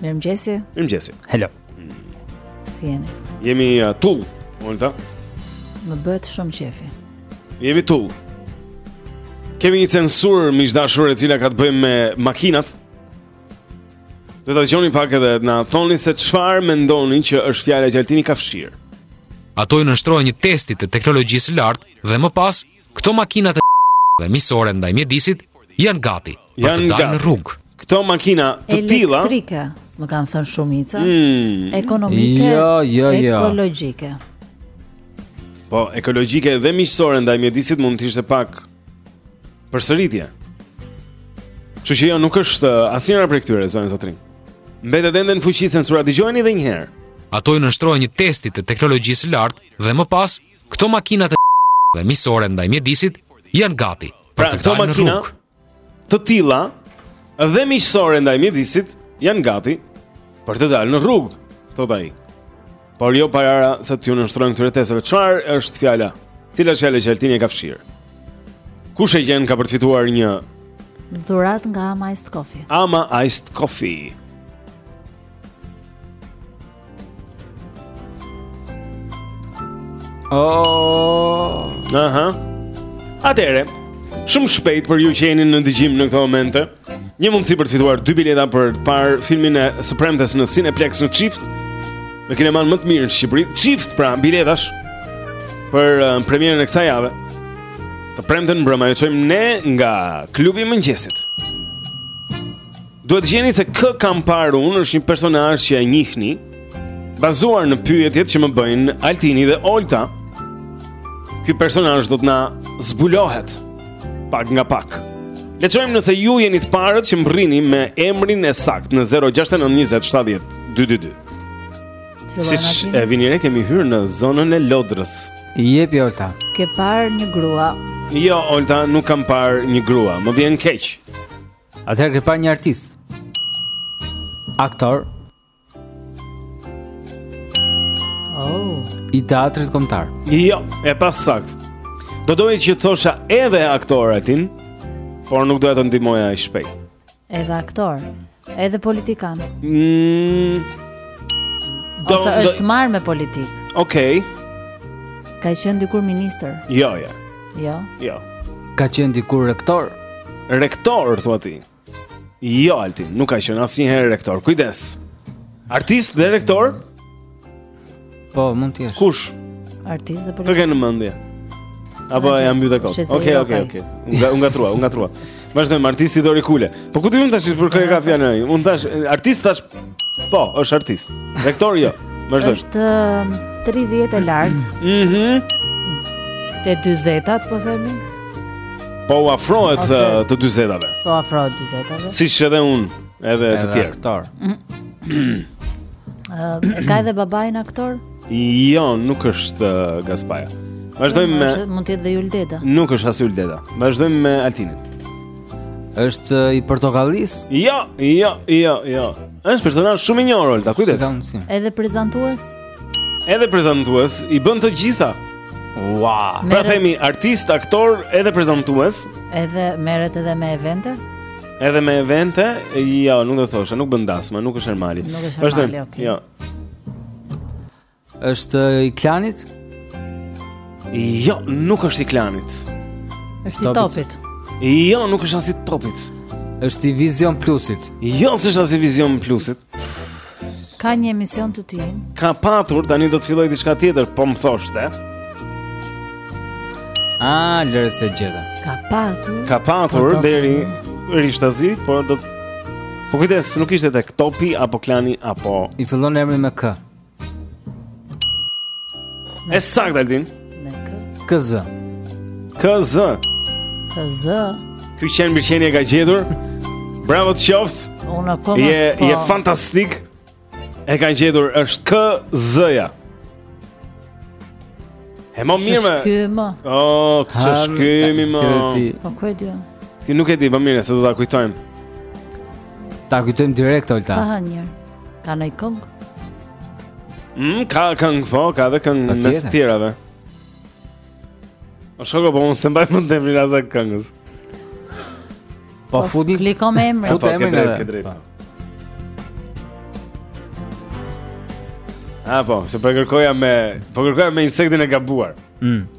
Mirëmëngjesi. Mirëmëngjesi. Hello. Si jeni? Jemi uh, full, Olta. Më bëhet shumë qefi. Jemi full. Kemi një censurë, miq të dashur, e cila ka të bëjë me makinat. Do ta dëgjoni pak edhe na thoni se çfarë mendoni që është fjala që Altini ka fshirë. Ato i nënshtrohen një testi të teknologjisë së lartë dhe më pas Këto makina të dhe miqësore ndaj mjedisit janë gati për të dalë në rrugë. Këto makina të tilla elektrike, më kanë thënë shumica, mm. ekonomike, jo, jo, jo. ekologjike. Po, ekologjike dhe miqësore ndaj mjedisit mund të ishte pak përsëritje. Kështu që jo nuk është uh, asnjëra prej këtyre zonja e zotërinj. Mbetet ende në fuqi censura dëgjojeni edhe një herë. Ato i nënshtrohen një testi të teknologjisë së lartë dhe më pas Këto makina të dhe miqësore ndaj mjedisit janë gati për pra, të dalë në rrugë. Të tilla dhe miqësore ndaj mjedisit janë gati për të dalë në rrugë, thotë ai. Por jo para se t'ju nënshtrohen këtyre testeve. Çfarë është fjala? Cila është fjala që Altini e ka fshirë? Kush e gjen ka për të fituar një dhuratë nga Ama Iced Coffee? Ama Iced Coffee. Oh. Aha. Atëre, shumë shpejt për ju që jeni në dëgjim në këto momente. Një mundësi për të fituar dy bileta për të parë filmin e së premtes në Cineplex në çift. Në kinemanë më të mirë në Shqipëri, çift pra biletash për uh, premierën e kësaj jave. Të premten mbrëma, ju çojmë ne nga klubi i mëngjesit. Duhet të gjeni se kë kam parë unë, është një personazh që e njihni, bazuar në pyetjet që më bëjnë Altini dhe Olta. Ky personazh do të na zbulohet pak nga pak. Le të shojmë nëse ju jeni të parët që mbrrini me emrin e saktë në 069 20 70 222. Siç e vini re kemi hyrë në zonën e lodrës Jepi Olta Ke parë një grua Jo, Olta, nuk kam parë një grua Më vjen keq Atëherë ke parë një artist. Aktor. Oh. I teatrit kombëtar. Jo, e pasaktë. Do doja që të thosha edhe aktor Altin, por nuk doja të ndihmoja aq shpejt. Edhe aktor, edhe politikan. Mm. Do, Ose është do... marrë me politikë. Okej. Ka qenë dikur ministër. Jo, jo. Jo. Jo. Ka qenë dikur rektor? Rektor thua ti. Jo Altin, nuk ka qenë asnjëherë rektor. Kujdes. Artist dhe rektor? Po, mund të jesh. Kush? Artist dhe politik. Kë ke në mendje? Apo jam mbytë kot. Okej, okej, okej. U ngatërrua, u ngatërrua. Vazhdojmë, artisti Dori Kule. Po ku ta di unë tash për kë ka fjalën ai? Unë tash artist tash. Po, është artist. Rektor jo. Vazhdojmë. Është 30 um, e lart. Mhm. Mm te 40-at po themi. Po u afrohet Ose... Uh, të 40-ave. Po afrohet 40-ave. Siç edhe unë, edhe, edhe të tjerë. Aktor. Mm. Uh, ka edhe babain aktor? Jo, nuk është uh, Gaspaja. Vazhdojmë. Mund të jetë dhe Jul Deda. Nuk është as Jul Deda. Vazhdojmë me Altinin. Është uh, i Portokallisë? Jo, jo, jo, jo. Është personazh shumë i njohur, Olta, kujdes. Edhe prezantues? Edhe prezantues, i bën të gjitha. Wow. Pra themi artist, aktor, edhe prezantues. Edhe merret edhe me evente? Edhe me evente, jo, nuk do të thosha, nuk bën dasmë, nuk është normali. Është, okay. jo. Është i klanit? Jo, nuk është i Klanit. Është i Topit. Jo, nuk është as i Topit. Është i Vizion Plusit. Jo, s'është as i Vizion Plusit. Ka një emision të tij. Ka patur, tani do të fillojë diçka tjetër, po më thoshte. Ah, lëre se gjeta. Ka patur. Ka patur po deri rishtazi, por do të Po kujdes, nuk ishte tek Topi apo Klani apo... I fillon emri me K. E saktë Altin. Me K. K Z. K Z. K Z. Ky qen mirë qenë e ka gjetur. Bravo të qoftë. Unë po. Je je po. fantastik. E ka gjetur është K Z-ja. E më mirë më. Ky më. Oh, ky është ky më. Po ku e di? Ti nuk e di, po mirë, se do ta kujtojmë. Ta kujtojmë direkt Olta. Ka ndonjë. Ka ndonjë këngë? Mm, ka këngë, po, ka dhe këngë mes të tjerave. O shoko, po unë s'e mbaj mend emrin e asaj këngës Po, po fut një Kliko me emrin Fut, po, emrin edhe Ke të drejtë, ke të. A, po, se po kërkoja po me Po kërkoja me insektin e gabuar Mm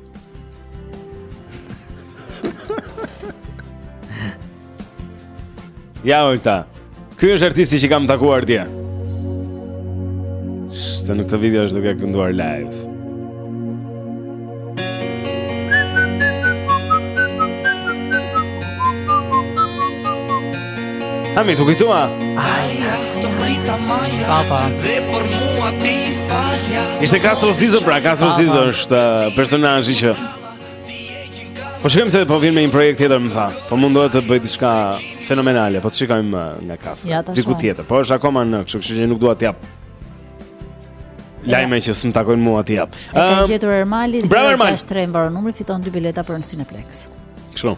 Ja Olta. Ky është artisti që kam takuar dje. Se në këtë video është duke kënduar live. Ami, t'u kujtua? Aja, të mrita maja Papa Dhe për mua ti falja Ishte Kastro Zizo, pra Kastro Zizo është uh, personazhi që Po shikojmë se po vjen me një projekt tjetër më tha. Po mundohet të bëjë diçka fenomenale, po të shikojmë uh, nga Kastro. Ja, Diku tjetër, po është akoma në, kështu që nuk dua të jap. Lajme ja. që s'm takojnë mua t'i jap. E ka um, gjetur Ermali 063 mbaron numri fiton dy bileta për në Cineplexx. Kështu.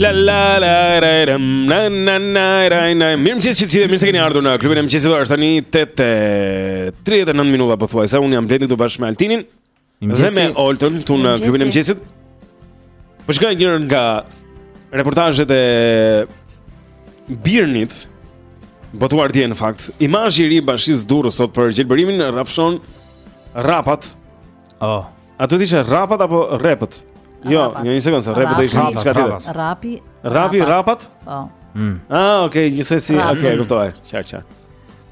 La la la la la na na na na na Mirëmëngjes të gjithë, mirë se keni ardhur në klubin e mëngjesit është tani 8.39 minuta pothuajse unë jam Blendi së bashku me Altinin Dhe me Oltën këtu në klubin e mëngjesit. Po shikoj një nga reportazhet e Birnit botuar dje në fakt. Imazhi i ri bashkia Durrës zotohet për gjelbërimin rrafshon rrapat. Oh, a do të ishte rrapat apo rrepet? Jo, një një sekondë, rrepet do ishin diçka tjetër. Rrapi. Rrapi, rrapat? Po. Mm. Ah, okay, njëjësi, okay, kuptoj. Çfarë, çfarë?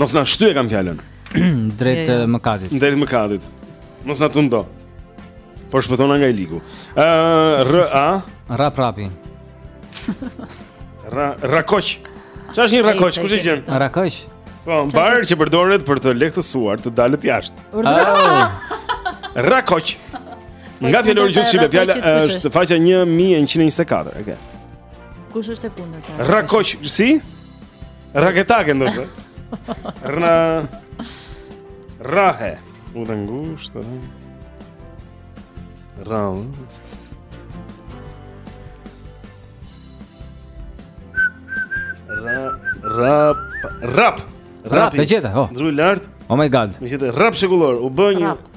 Mos na shtyje kam fjalën. Drejt jo, jo. mëkatit. Drejt mëkatit. Mos na tundo. Por shpëtona nga i ligu. Ë uh, R A Rrap Rrapi. Ra Rakoq. Çfarë është një Rakoq? Kush e gjen? Rakoq. Po, bar që përdoret për të lehtësuar të dalët jashtë. Ah. Rakoq. Nga fjalori i gjuhës shqipe, fjala është faqja 1124, e ke. Kush është e kundërta? Rakoq, si? Raketake ndoshta. Rna Rahe. Udhë e ngushtë Rrallë Rrap Rrap Rrap E gjeta, oh Dru i lartë, oh my god E gjeta, rrap shekullor U bë një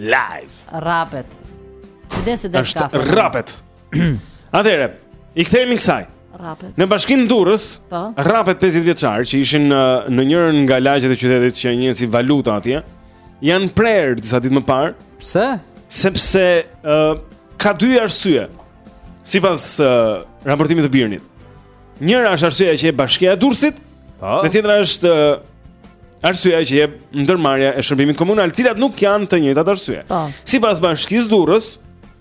Live. Rrapet. Kujdes se del kafe. Është rrapet. Atëre, i kthehemi kësaj. Rrapet. Në bashkinë Durrës, po. rrapet 50 vjeçar që ishin në, në njërën nga lagjet e qytetit që njihen si valuta atje, janë prerë disa ditë më parë. Pse? Sepse uh, ka dy arsye. Sipas uh, raportimit të Birnit. Njëra është arsyeja që jep bashkia e Durrësit, po. dhe tjetra është arsyeja që jep ndërmarrja e shërbimit komunale, të cilat nuk janë të njëjtat arsye. Po. Sipas bashkisë Durrës,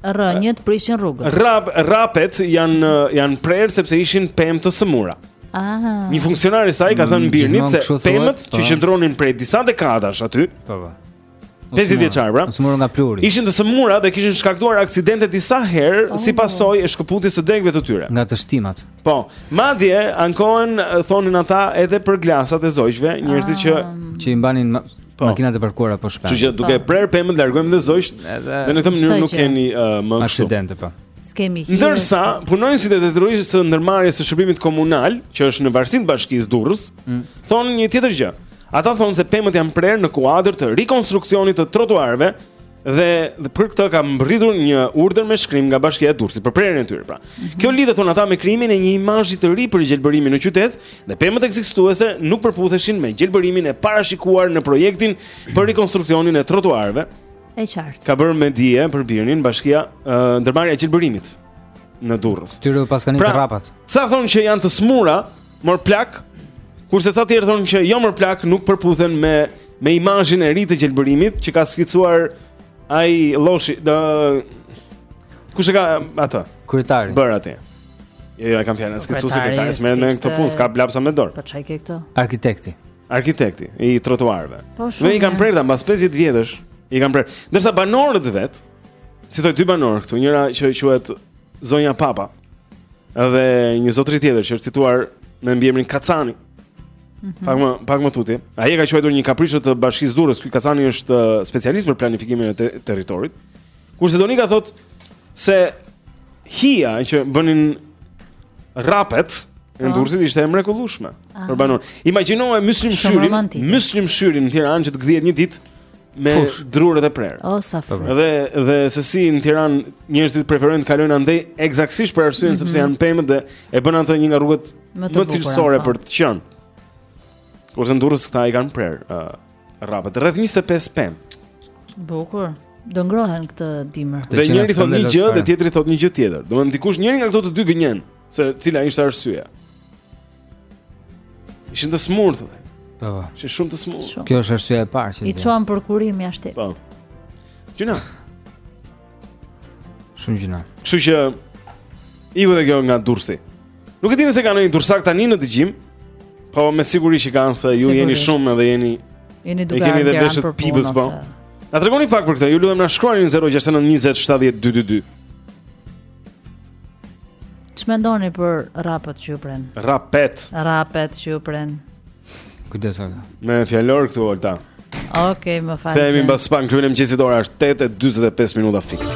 rrënjët prishin rrugën. Rrap, rrapet janë janë prerë sepse ishin pemë të sëmura. Aha. Një funksionar i saj ka thënë mm, Birnit se pemët që qëndronin prej disa dekadash aty, po. po. 50 vjeçar pra. Sëmurë nga pluhuri. Ishin të sëmura dhe kishin shkaktuar aksidente disa herë oh. si pasojë e shkëputjes së degëve të tyre. Nga të shtimat. Po, madje ankoheshin thonin ata edhe për glasat e zogjve, njerëzit ah. që që i mbanin Po. Makinat e parkuara poshtë. Që duke po. prerë pemën largojmë dhe zogjtë. Edhe në këtë mënyrë nuk keni uh, më aksidente po. S'kemi hije. Ndërsa punonjësit e drejtuesit e ndërmarrjes së shërbimit komunal, që është në varësi të bashkisë Durrës, mm. thonë një tjetër gjë. Ata thonë se pemët janë prerë në kuadër të rikonstruksionit të trotuarëve dhe, dhe për këtë ka mbërritur një urdhër me shkrim nga bashkia e Durrësit për prerjen e tyre pra. Mm -hmm. Kjo lidhet thonë ata me krijimin e një imazhi të ri për gjelbërimin në qytet dhe pemët ekzistuese nuk përputheshin me gjelbërimin e parashikuar në projektin për rikonstruksionin e trotuarëve. E qartë. Ka bërë me dije për BIRN-in bashkia uh, ndërmarrja e gjelbërimit në Durrës. Tyre paskani pra, të rrapat. Sa thonë që janë të smura, mor plak, kurse ca tjerë thonë që jo mor plak nuk përputhen me me imazhin e ri të gjelbërimit që ka skicuar ai Loshi, do kush e ka atë? Kryetari. Bër atë. Jo, jo, e kam fjalën, skicuesi kryetari, s'merr me këtë punë, s'ka lapsa në dorë. Po çaj ke këto? Arkitekti. Arkitekti i trotuarëve. Po shumë. I kanë prerë mbas 50 vjetësh. I kanë prerë. Ndërsa banorët vet, citoj dy banorë këtu, njëra që quhet Zonja Papa. Edhe një zotri tjetër që është cituar me mbiemrin Kacani. Mm -hmm. Pak më pak më tutje. Ai e ka quajtur një kapriço të bashkisë Durrës. Ky Kacani është uh, specialist për planifikimin e te territorit. Kurse Donika thotë se hija që bënin rrapet në po. Durrës ishte e mrekullueshme për banorët. Imagjinoje Myslim Shyrin, Myslim Shyrin në Tiranë që të gdhihet një ditë me drurët e prerë. Oh, sa fre. Po. Dhe dhe se si në Tiranë njerëzit preferojnë të kalojnë andej eksaktësisht për arsyen mm -hmm. sepse janë pemët dhe e bën atë një nga rrugët më më cilësore po. për të qenë. Kurse në Durrës këta i kanë prerë uh, rrapet rreth 25 pemë. Bukur. Do ngrohen këtë dimër. Dhe njëri thotë një gjë dhe tjetri thotë një gjë tjetër. Domethënë dikush njëri nga këta të dy gënjen se cila ishte arsyeja. Ishin të smurë, thotë. Po, po. Ishin shumë të smurë. Kjo është arsyeja e parë I çuan për kurim jashtë shtetit. Po. Gjynah. Shumë gjynah. Kështu që i vë dhe kjo nga Durrësi. Nuk e di nëse ka ndonjë Durrsak tani në dëgjim. Po me siguri që kanë se ju jeni shumë edhe jeni jeni duke e keni dhe veshët pipëz po. Na tregoni pak për këtë. Ju lutem na shkruani në 0692070222. Ç'mendoni për rrapët që ju prenë? Rrapet. Rrapet që ju prenë. Kujdes Olta. Me fjalor këtu Olta. Okej, okay, më fal. Kthehemi mbas pak kur ndërkohë ora është 8:45 minuta fiks.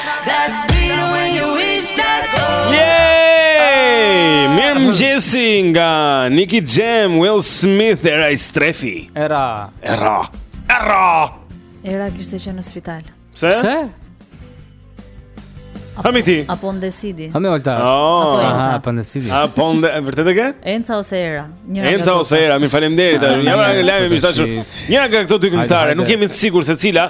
Yay! Mirëmëngjesi nga Nicky Jam, Will Smith, Era Istrefi Era Era Era Era kishte qenë në spital Pse? Pse? Hami ti. Apendesiti. Hami Olta. Oh, apo Enca. Apendesiti. Apende, vërtet e ke? Enca ose Era. Njëra Enca ose Era, mi faleminderit. Ja vjen lajmi më tash. Njëra nga këto dy këngëtare, nuk jemi të sigurt se cila,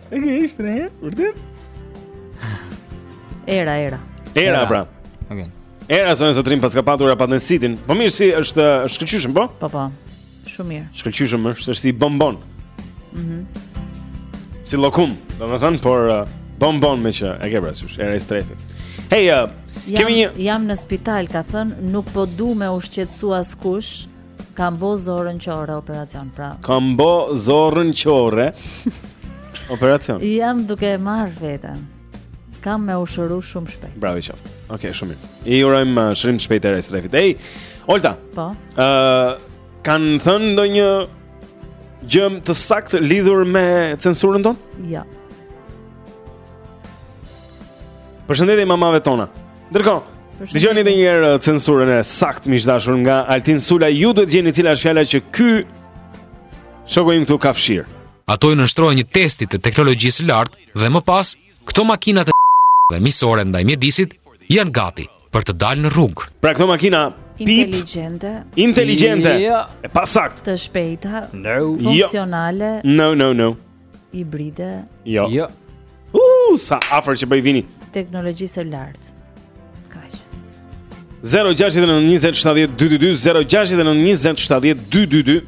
E ke ish tre herë? Vërtet? Era, era. Era pra. Okej. Era zonë, sot rrim pas ka patur apo në sitin. Po mirë si është është shkëlqyshëm po? Po po. Shumë mirë. Shkëlqyshëm është, është si bombon. Mhm. Mm si llokum, domethën por uh, bombon me që e ke brasush, Era Istrefi. Hey, uh, jam, kemi një jam në spital, ka thënë, nuk po du me u shqetësua askush. Kam bo zorën qore operacion, pra. Kam bo zorrën qorre operacion. Jam duke e marr veten. Kam me u shëru shumë shpejt. Bravo qoftë. Okej, okay, shumë mirë. I urojmë uh, shërim të shpejtë Era Istrefit. Ej, Olta. Po. Ë, uh, kanë thënë ndonjë gjë të saktë lidhur me censurën tonë? Jo. Ja. Përshëndetje mamave tona. Ndërkohë, dëgjoni edhe një herë uh, censurën e saktë miq të dashur nga Altin Sula, ju duhet të gjeni cila është fjala që ky shoku im këtu ka fshirë. Ato i nënshtrohen një testi të teknologjisë së lartë dhe më pas këto makina të dhe miqësore ndaj mjedisit janë gati për të dalë në rrugë. Pra këto makina inteligjente, inteligjente, jo. e pasaktë, të shpejta, no. Jo. funksionale. Jo. No, no, no. Hibride? Jo. Jo. Uh, sa afër që po i vini. Teknologji së lartë. Kaq. 0692070222 0692070222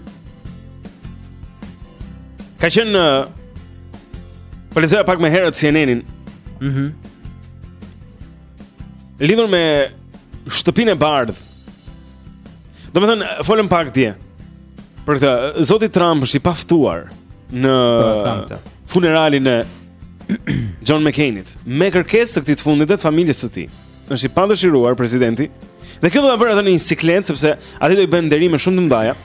Ka qenë në uh, Po lexoja pak më herët CNN-in mm -hmm. Lidhur me Shtëpinë e bardhë Domethënë, folëm pak dje Për këtë, Zoti Trump është i paftuar Në po, funeralin e John McCain-it Me kërkesë të këtij të fundit dhe të familjes së tij është i padëshiruar presidenti Dhe kjo do ta vërë atë në një siklet Sepse atij do i bëjnë nderime shumë të mëdha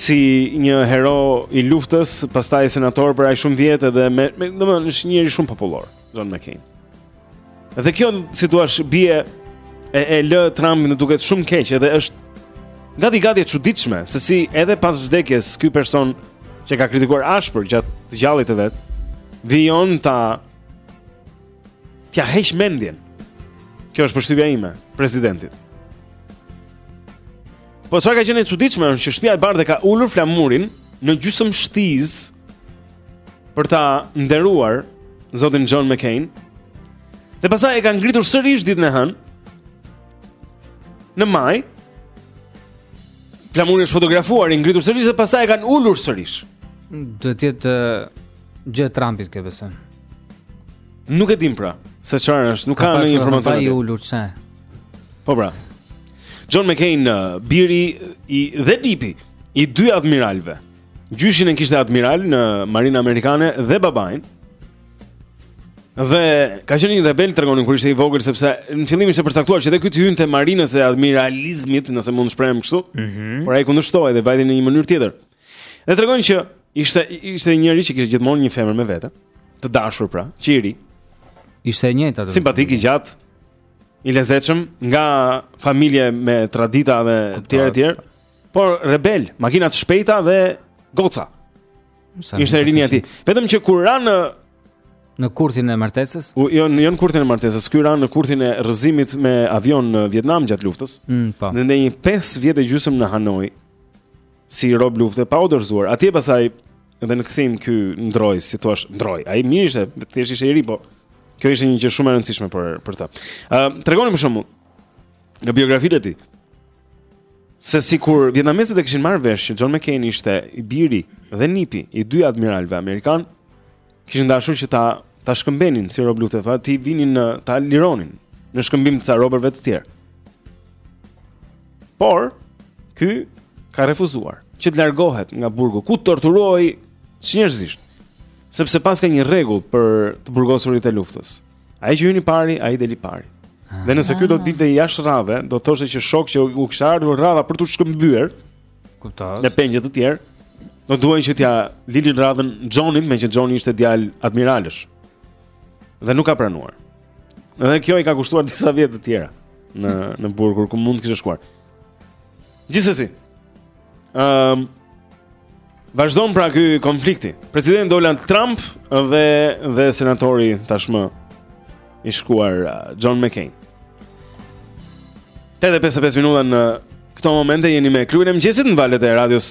Si një hero i luftës Pastaj senator për aq shumë vjet edhe me, me, domethënë një njeri shumë popullor John McCain. Dhe kjo si t'thuash bie e e lë Trumpin të duket shumë keq edhe është gati gati e çuditshme se si edhe pas vdekjes ky person që ka kritikuar ashpër gjatë të gjallit të vet vijon ta t'ia heqë mendjen. Kjo është përshtypja ime presidentit. Po çfarë ka qenë e çuditshme është që shtëpia e bardhë ka ulur flamurin në gjysmë shtiz për ta nderuar zotin John McCain. Dhe pastaj e ka ngritur sërish ditën e hënë në majë. Flamuri është fotografuar i ngritur sërish dhe pastaj e kanë ulur sërish. Do të jetë gjë e Trumpit kjo besoj. Nuk e dim pra, se çfarë është, nuk ka ndonjë informacion. Ai ulur qe. Po pra. John McCain, uh, biri dhe nipi i dy admiralëve Gjyshin e kishte admiral në Marinën Amerikane dhe babain. Dhe ka qenë një rebel tregonin kur ishte i vogël sepse në fillim ishte përcaktuar që edhe ky të hynte marinës e admiralizmit, nëse mund të shprehem kështu. Mm -hmm. Por ai kundërshtoi dhe vajti në një mënyrë tjetër. Dhe tregonin që ishte ishte një njeri që kishte gjithmonë një femër me vete, të dashur pra, që i ri. Ishte e njëjtë atë. Simpatik i gjatë, i lezetshëm nga familje me tradita dhe të tjera e të tjera. Por rebel, makina të shpejta dhe goca. Ishte rinia e tij. Vetëm që kur ra në në kurthin e martesës? Jo, jo në kurthin e martesës, ky ra në kurthin e rrëzimit me avion në Vietnam gjatë luftës. Mm, po. Dhe ndenji 5 vjet e gjysmë në Hanoi si rob lufte pa u dorëzuar. Atje pastaj edhe në kthim ky ndërroi, si thua, ndërroi. Ai mirë ishte, thjesht ishte i ri, po kjo ishte një gjë shumë e rëndësishme për për ta. Ëm, uh, tregonin më shumë në biografinë e tij. se sikur vietnamezët e kishin marrë vesh që John McCain ishte i biri dhe nipi i dy admiralëve amerikanë, kishin dashur që ta ta shkëmbenin si rob lufte, a t'i vinin në ta lironin në shkëmbim të ca robërve të tjerë. Por ky ka refuzuar që të largohet nga burgu ku torturohej çnjerëzisht,, sepse paska një rregull për të burgosurit e luftës. Ai që hyn i pari, ai del i pari. Ah. Dhe nëse ky do të dilte jashtë rradhe, do të thoshte që shokë që u kishte ardhur rradha për t'u shkëmbyer. Kuptohet. Me pengje të tjerë. Do duhej që t'ia linin radhën Johnit, meqë Johni ishte djalë admiralësh. Dhe nuk ka pranuar. Dhe kjo i ka kushtuar disa vjet të tjera në në burg kur mund të kishte shkuar. Gjithsesi. Ehm um, Vazhdon pra ky konflikti. Presidenti Donald Trump dhe dhe senatori tashmë i shkuar uh, John McCain. 8:55 minuta në këto momente jeni me klubin e mëngjesit në valët e radios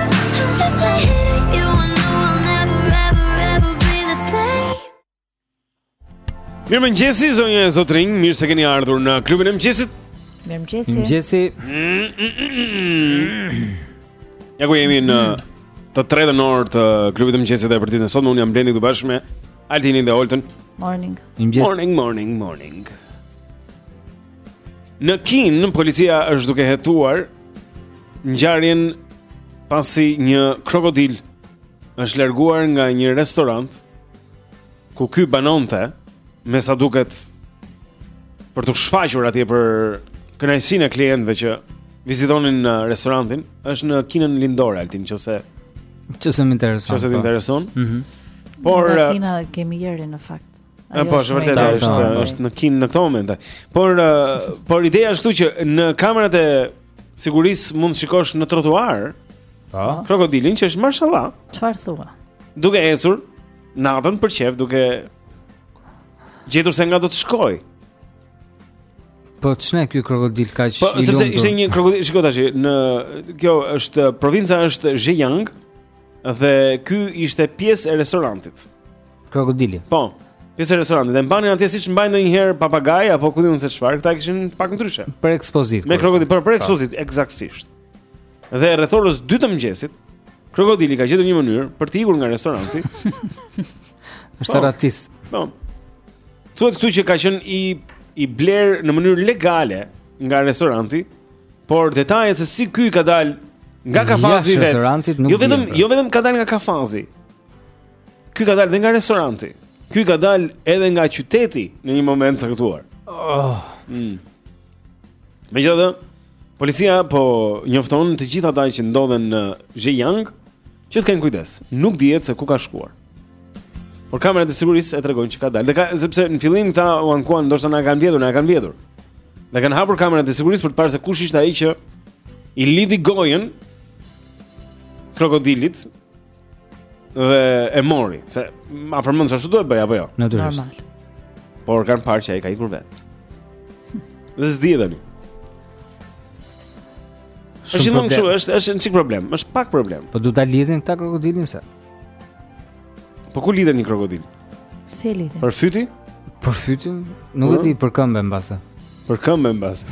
Mirëmëngjesi, zonja e zotërinj, mirë se keni ardhur në klubin e mëngjesit Mirëmëngjesi Mëngjesi Ja ku jemi ne të tre tenorët të klubit e mëngjesit edhe për ditën e sotme unë jam Blendi së bashku me Altinin dhe Olten Morning Morning, morning, morning Në Kinë, policia është duke hetuar ngjarjen pasi një krokodil është larguar nga një restorant ku ky banonte me sa duket për t'u shfaqur atje për kënaqësinë e klientëve që vizitonin në uh, restorantin, është në Kinën Lindore Altin nëse nëse më intereson. Nëse të po. intereson. Mhm. Por në uh, Kinë kemi njeri në fakt. Ajo po, është vërtet është është në Kinë në këtë moment. Por por ideja është këtu që në kamerat e sigurisë mund të shikosh në trotuar. Po. Krokodilin që është mashallah. Çfarë thua? Duke ecur natën për qejf, duke gjetur se nga do të shkoj. Po çne ky krokodil kaq i lumtur. Po sepse ishte një krokodil, shikoj tash, në kjo është provinca është Zhejiang dhe ky ishte pjesë e restorantit. Krokodili. Po. Pjesë e restorantit. Dhe mbanin atje siç mbajnë ndonjëherë papagaj apo ku di unë se çfarë, këta kishin pak ndryshe. Për ekspozitë. Me krokodil, për, për ekspozitë, eksaktësisht. Dhe rreth orës 2 të mëngjesit, krokodili ka gjetur një mënyrë për të ikur nga restoranti. Është arratis. Po. Thuhet këtu që ka qenë i i blerë në mënyrë legale nga restoranti, por detajet se si ky ka dal nga kafazi i restorantit nuk jo vetëm jo vetëm ka dal nga kafazi. Ky ka dalë dhe nga restoranti. Ky ka dalë edhe nga qyteti në një moment të caktuar. Oh. Mm. Megjithatë, policia po njofton të gjithë ata që ndodhen në Zhejiang, që të kenë kujdes, nuk dihet se ku ka shkuar. Por kamerat e sigurisë e tregojnë që ka dalë. Dhe ka sepse në fillim këta u ankuan ndoshta na kanë vjedhur, na kanë vjedhur. Dhe kanë hapur kamerat e sigurisë për të parë se kush ishte ai që i lidhi gojën krokodilit Dhe e mori, se ma merr mendja se ashtu do e bëje, apo jo? Natyrisht. Normal. Por kanë parë që ai ka ikur vetë. Dhe s'dihet tani. Shumë është problem. Shumë, është, është një çikë problem, është pak problem. Po do ta lidhin këta krokodilin se? Po ku lidhet një krokodil? Si lidhet. Për fyti? Për fyti? Nuk e di, për këmbe mbase. Për këmbe mbase.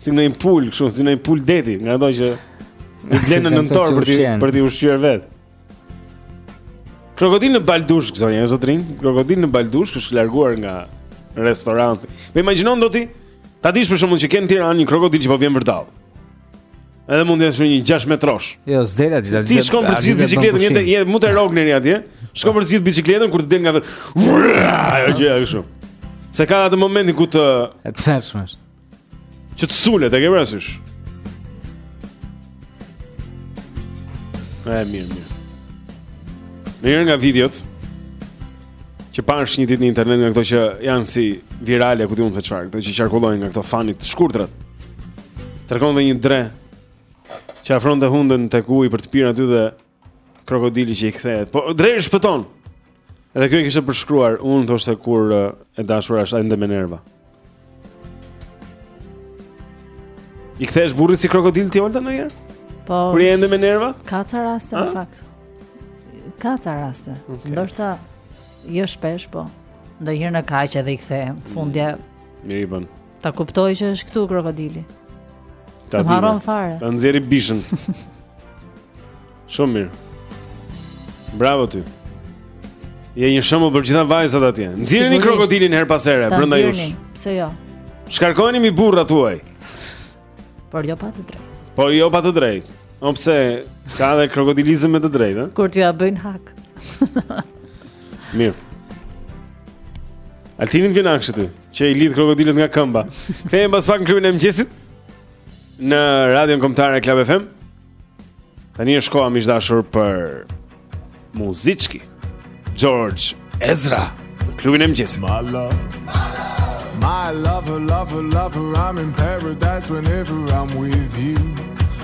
si një pulë, kështu si një pulë deti, nga ato që i blen në nëntor për t'i për t'i ushqyer vetë. Krokodil në Baldush, zonja e zotërinj, krokodil në Baldush është larguar nga restoranti. Po imagjinon dot ti ta dish për shembull që ka në Tiranë një krokodil që po vjen vërdallë. Edhe mund të jetë një 6 metrosh. Jo, s'dela ti dalë. Ti shkon për të zgjidh biçikletën, jete je mund të rogneri atje. Shkon për të zgjidh biçikletën kur të del nga vetë. Ajo gjë ajo kështu. Se ka atë momentin ku të e të frikshëm. Që të sulet, e ke parasysh? E mirë, mirë. Në një nga videot që pashë një ditë në internet nga këto që janë si virale, ku di unë se çfarë, këto që qarkullojnë nga këto fani të shkurtrat. Tregonte një dre që afronte hundën tek uji për të pirë aty dhe Krokodili që i kthehet. Po dreri shpëton. Edhe kjo e kishte përshkruar unë thoshte kur e dashura është ende me nerva. I kthesh burrit si krokodil ti Olta ndonjëherë? Po. Kur je ende me nerva? Ka ca raste në fakt. Ka ca raste. Okay. Ndoshta jo shpesh, po. Ndonjëherë na kap edhe i kthehem. Fundja. Mm. Mirë bën. Ta kuptoj që është këtu krokodili. Ta më harron fare. Ta nxjerri bishën. Shumë mirë. Bravo ty. Je një shembull për gjitha vajzat atje. Nxirreni krokodilin herë pas here brenda jush. Ta nxirrni, pse jo? Shkarkoheni mbi burrat tuaj. Por jo pa të drejtë. Por jo pa të drejtë. O pse ka edhe krokodilizëm me të drejtë, Kur ta bëjnë hak. Mirë. Altini vjen hakut ty. Që i lidh krokodilët nga këmba. Kthehemi pas pak në klubin e mëngjesit në Radion Kombëtare Club FM. Tani është koha, miq të dashur, për muzikë. George Ezra, klubi e mëngjesit. My love. My lover, lover, lover, I'm in paradise whenever I'm with you.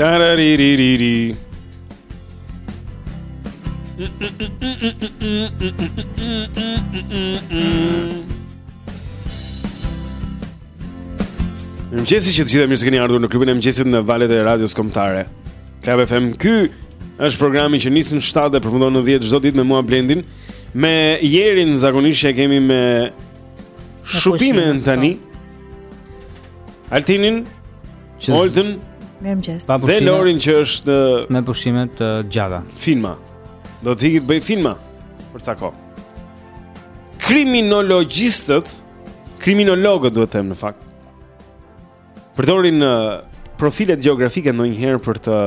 Tarariririri. Mëngjesi që të gjithë mirë se keni ardhur në klubin e mëngjesit në valët e radios kombëtare Club FM Ky është programi që nis në 7 dhe përfundon në 10 Çdo ditë me mua Blendin Me Jerin zakonisht që e kemi me pushime tani po. Altinin, Oltën, Mirëmëngjes. Pa pushime. Dhe Lorin që është me pushime të gjata. Filma. Do të iki të bëj filma për ca kohë. Kriminologjistët, kriminologët duhet të them në fakt. Përdorin profilet gjeografike ndonjëherë për të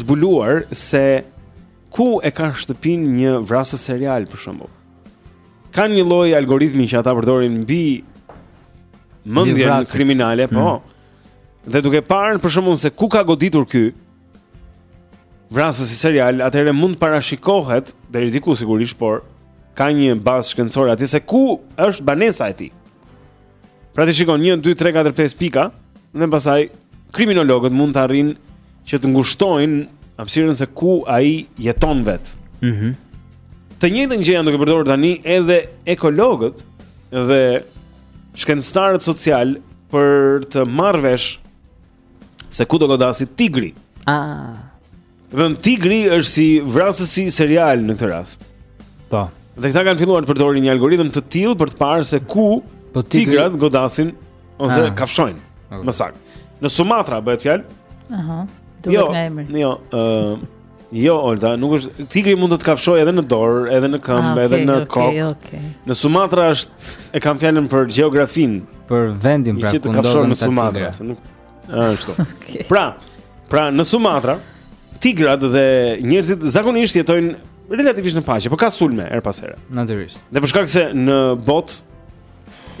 zbuluar se ku e ka shtëpinë një vrasës serial për shembull. kanë një lloj algoritmi që ata përdorin mbi mendjen kriminale, po. Mm. Dhe duke parë për shembull se ku ka goditur ky vrasësi serial, atëherë mund të parashikohet deri diku sigurisht, por ka një bazë shkencore atje se ku është banesa e tij. Pra ti shikon 1 2 3 4 5 pika, dhe pastaj kriminologët mund të arrijnë që të ngushtojnë hapësirën se ku ai jeton vetë. Mhm. Mm të njëjtën gjë janë duke përdorur tani edhe ekologët dhe shkencëtarët socialë për të marrë vesh se ku do godasi tigri. Ah. Dhe tigri është si vrasësi serial në këtë rast. Po. Dhe këta kanë filluar të përdorin një algoritëm të tillë për të parë se ku po tigri... tigrat godasin ose ah. kafshojnë. Okay. Më saktë. Në Sumatra bëhet fjalë. Aha. Duhet jo, nga emri. Jo, ë uh, Jo, Olta, nuk është tigri mund të të kafshojë edhe në dorë, edhe në këmbë, ah, okay, edhe në okay, kokë. Okay. Në Sumatra është e kam fjalën për gjeografinë, për vendin pra ku ndodhen në Sumatra, se nuk Ashtu. Okay. Pra, pra në Sumatra, tigrat dhe njerëzit zakonisht jetojnë relativisht në paqe, por ka sulme herë pas here. Natyrisht. Dhe për shkak se në botë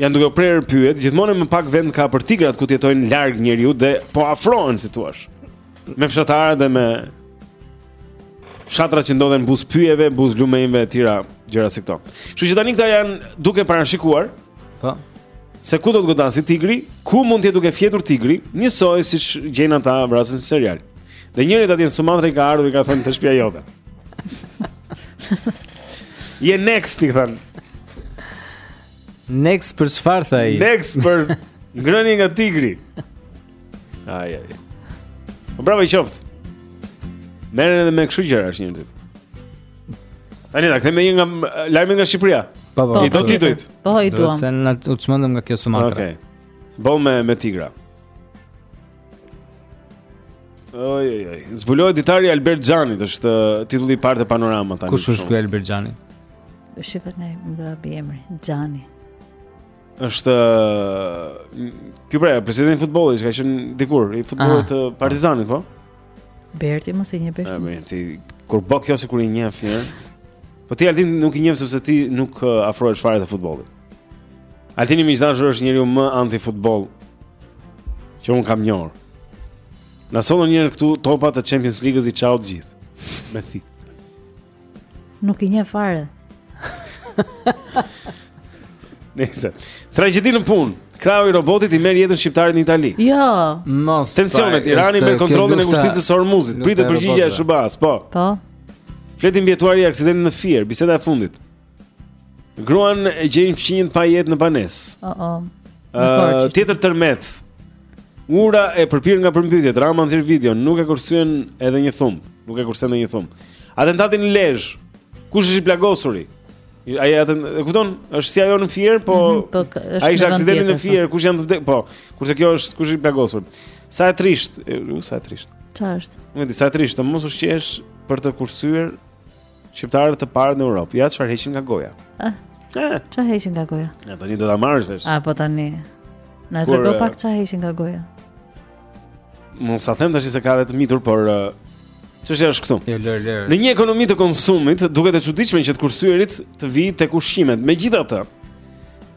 janë duke u prerë pyjet, gjithmonë më pak vend ka për tigrat ku të jetojnë larg njeriut dhe po afrohen, si të thuash. Me fshatarët dhe me Fshatra që ndodhen buzë pyjeve, buzë lumenjve e të tjera gjëra si këto Kështu që tani këta janë duke parashikuar Po Se ku do të godasë tigri, ku mund të jetë duke fjetur tigri Njësoj siç gjejnë ata vrasësin serial Dhe njërit atje në Sumatra i ka ardhur i ka thënë te shpia jote Je next, i thënë Next për çfarë, tha ai Next për ngrënie nga tigri Ai ai. Po bravo i qoftë. Merren edhe me kështu gjëra është njerëzit. Tani ta kthejmë një nga lajmet nga Shqipëria. Po po. I do ti duhet. Po i duam. Se ne u çmendëm nga kjo Sumatra. Okej. Okay. Boll më me tigra. Oj oj oj. Zbulohet ditari i Albert Xhani, është uh, titulli i parë te Panorama tani. Kush është ky Albert Xhani? Shifet nga emri Xhani. Është Ky pra, presidenti i futbollit që ka qenë dikur i futbollit të Partizanit, po? Berti mos e njeh Berti. Berti, kur bë kjo sikur i njeh fare. Po ti Altin nuk i njeh sepse ti nuk afrohesh fare te futbolli. Altini miq të dashur është njeriu më anti-futboll që unë kam njohur. Na sollën njëherë këtu topa të Champions League-s i çau të gjithë. Me thikë. Nuk i njeh fare. Nëse. Tragjedi në punë. Krahu i robotit i merr jetën shqiptarit në Itali. Jo. Mos. Tensionet Irani merr kontrollin e ngushticës së Hormuzit. Pritet përgjigja e SHBA-s, po. Po. Flet i mbijetuari i aksidentit në Fier, biseda e fundit. Gruan e gjejnë fqinjët pa jetë në banesë O, o uh, Tjetër tërmet Ura e përpirë nga përmbytjet Rama nxjerr video Nuk e kursyen edhe një thumb Nuk e kursyen edhe një thumb Atentati në Lezhë Kush është i plagosuri Ai atë e kupton, është si ajo në fier, po mm -hmm, po ai është aksidenti në fier, po. kush janë të po, kurse kjo është kush i plagosur. Sa e trishtë, u sa e trishtë. Çfarë është? Nuk e di, sa e trishtë, të mos ushqesh për të kursyer Shqiptarët të parë në Europë. Ja çfarë heqin nga goja. Ah. Eh. Çfarë heqin nga goja? Ja tani do ta marrësh vesh. Ah, po tani. Na trego eh, pak çfarë heqin nga goja. Mund s'e them tash se ka edhe të mitur, por eh, çështja është këtu. Jo, lër, lër. Në një ekonomi të konsumit duket e çuditshme që të kursyerit të vijë tek ushqimet. Megjithatë,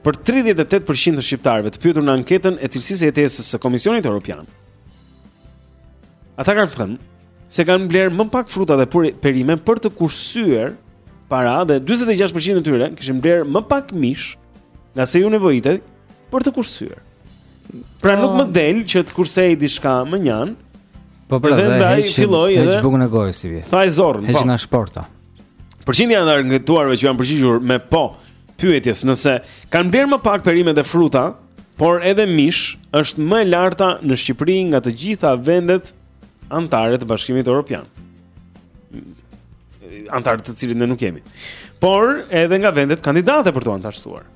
për 38% të shqiptarëve të pyetur në anketën e cilësisë së jetesës së Komisionit Evropian, Ata kanë thënë se kanë blerë më pak fruta dhe perime për të kursyer para dhe 46% e tyre kishin blerë më pak mish nga se ju nevojitej për të kursyer. Pra po. nuk më del që të kursej diçka mënjanë. Po pra, dhe ndaj filloi edhe. Heq bukën e gojës si i vjen. Sa i zorrën. Heq po. nga shporta. Përqindja e të anketuarve që janë përgjigjur me po pyetjes nëse kanë blerë më pak perime dhe fruta Por edhe mish është më e larta në Shqipëri nga të gjitha vendet anëtare të Bashkimit Evropian. Anëtarë të cilit ne nuk jemi. Por edhe nga vendet kandidate për t'u anëtarësuar.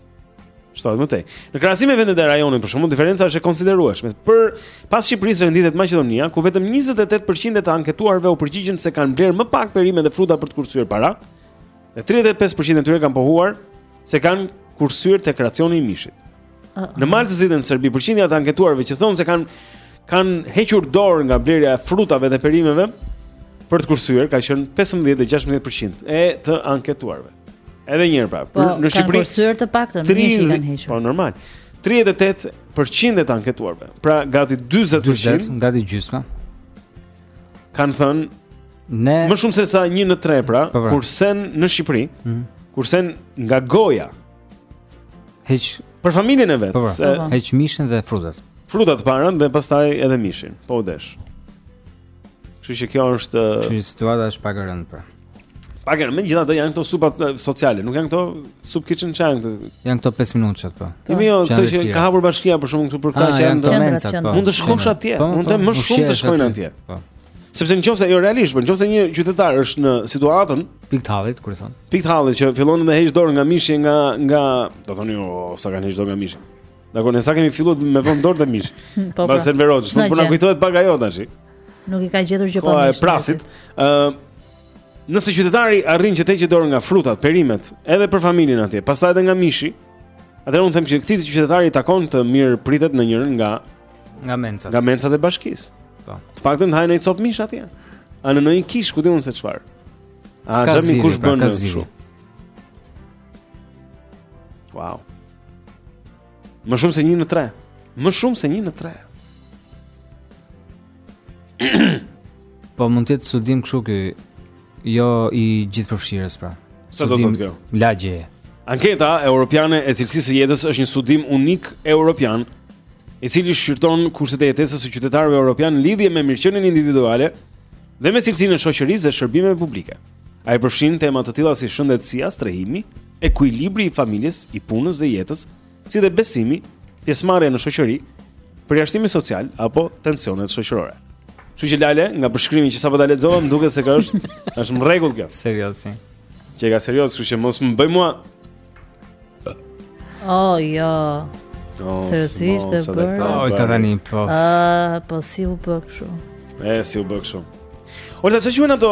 Shtohet më tej. Në krahasim me vendet e rajonit, për shembull, diferenca është e konsiderueshme. Përpas Shqipërisë renditet Maqedonia, ku vetëm 28% e të anketuarve u përgjigjën se kanë blerë më pak perime dhe fruta për të kursyer para, Dhe 35% e tyre kanë pohuar se kanë kursyer tek racioni i mishit. Uh -huh. Në Mal të Zi dhe në Serbi, përqindja e të anketuarve që thonë se kanë kanë hequr dorë nga blerja e frutave dhe perimeve për të kursyer ka qenë 15 dhe 16% e të anketuarve. Edhe një herë pra, po, në Shqipëri kanë kursyer të paktën, që kanë hequr. Po normal. 38% e të anketuarve. Pra gati 40%, 40, gati gjysma. kanë thënë ne më shumë se sa 1 në 3 pra, po, pra. kursen në Shqipëri, mm -hmm. kursen nga goja. Heq për familjen e vet, po, pra. se po, heq mishin dhe frutat. Frutat të parën dhe pastaj edhe mishin, po u desh. Kështu që kjo është Kështu situata është pak e rëndë pra. Pak e rëndë megjithatë janë këto supat sociale, nuk janë këto soup kitchen që janë këto? Janë këto 5 minutë që ato. Po. Imi jo, këto që ka hapur bashkia për shembull këtu për këta ah, që janë te menca. Po. Mund të shkosh atje, po, mund të më shumë të shkojnë atje. Sepse në qofse, jo realisht, në qofse një qytetar është në situatën... Pikë të hallit, kur i thonë. Pikë të hallit, që fillon me heq dorë nga mishi, nga... nga... Do thonë jo, sa kanë heq dorë nga mishi. Dakord, ne sa kemi filluar me vënë dorë te mishi. Po, po. Mbas Enverit, nuk po na kujtohet pak ajo tash. Nuk i ka gjetur gjë po, pa mish. Po prasit. Ë Nëse qytetari arrin që të heqë dorë nga frutat, perimet, edhe për familjen e tij, pastaj edhe nga mishi, atëherë unë them që këtij qytetari i takon të mirëpritet në njërën nga nga mencat. Nga mencat e bashkisë. Po. Të paktën ha një copë mish atje. A në një kish ku di unë se çfarë. A jam kush pra, bën kështu. Wow. Më shumë se 1 në 3. Më shumë se 1 në 3. Po mund të jetë studim kështu ky, jo i gjithëpërfshirës pra. Sa do të thotë kjo? Lagje. Anketa Europiane e Cilësisë së Jetës është një studim unik europian, i cili shqyrton kushtet e jetesës së qytetarëve europianë në lidhje me mirëqenien individuale dhe me cilësinë e shoqërisë dhe shërbimeve publike. Ai përfshin tema të tilla si shëndetësia, strehimi, Ekuilibri i familjes, i punës dhe jetës, si dhe besimi, pjesëmarrja në shoqëri, përjashtimi social apo tensionet shoqërore. Kështu që Lale, nga përshkrimi që sapo ta lexova, më duket se ka është është në rregull kjo. Serioz. Qenka serioz, kështu që mos më bëj mua. Oh, jo. Oh, Seriozisht e bën. Oh, tani po. Ah, po si u bë kështu? E si u bë kështu? Ora, çfarë janë ato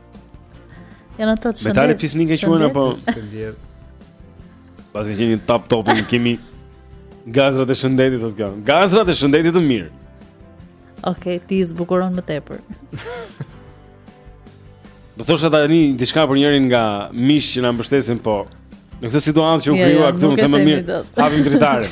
Janë ato shëndet Metale fisnike quhen apo Pas ke qenë një tap topi në kimi Gazrat e shëndetit të të kam Gazrat e shëndetit të mirë Ok, ti i zbukuron më tepër Do thosha tani diçka për njërin nga miqtë që na mbështesin po Në këtë situatë që u krijua këtu më të më mirë Hapim dritaren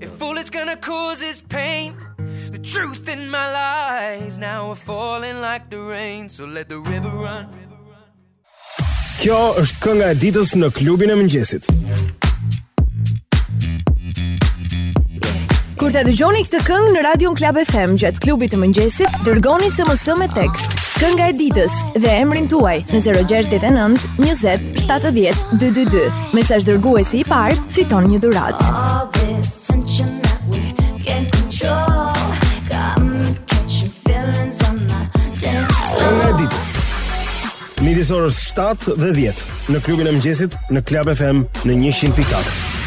If all it's gonna cause is pain The truth and my lies Now are falling like the rain So let the river run Kjo është kënga e ditës në klubin e mëngjesit. Kur ta dëgjoni këtë këngë në radion Klab FM gjatë klubit të mëngjesit, dërgoni SMS me tekst. Kënga e ditës dhe emrin tuaj në 069 20 70 222 Mesazh dërguesi i parë fiton një dhuratë. Midis orës 7 dhe 10 në klubin e mëngjesit në Club FM në 100.4.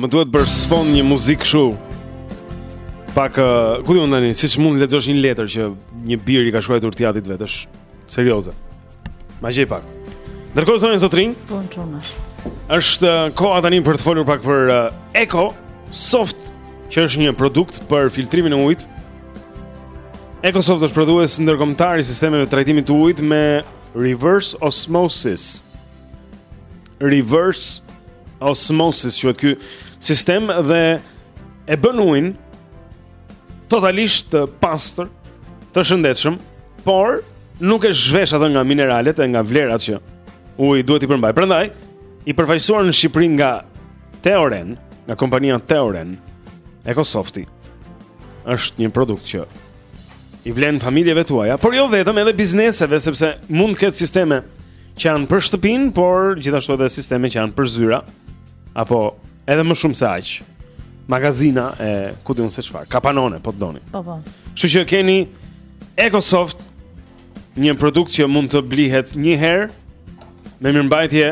Më duhet për sfond një muzikë kështu. Pak, uh, ku di unë tani, siç mund të lexosh një letër që një bir i ka shkruar të atit të vet, është Serioze. Ma gjej pak. Ndërkohë zonja zotërinj. Po çunash. Është uh, koha tani për të folur pak për uh, Eco Soft, që është një produkt për filtrimin e ujit. Eco Soft është prodhues ndërkombëtar i sistemeve të trajtimit të ujit me reverse osmosis. Reverse osmosis, quhet ky sistem dhe e bën ujin totalisht të pastër, të shëndetshëm, por nuk e zhvesh atë nga mineralet e nga vlerat që uji duhet t'i përmbajë. Prandaj i përfaqësuar në Shqipëri nga Teoren, nga kompania Teoren, EcoSofti është një produkt që i vlen familjeve tuaja, por jo vetëm edhe bizneseve sepse mund të ketë sisteme që janë për shtëpinë, por gjithashtu edhe sisteme që janë për zyra, apo edhe më shumë se aq. Magazina e ku di unë se çfarë, kapanone po të doni. Po po. Kështu që keni EcoSoft, një produkt që mund të blihet një herë me mirëmbajtje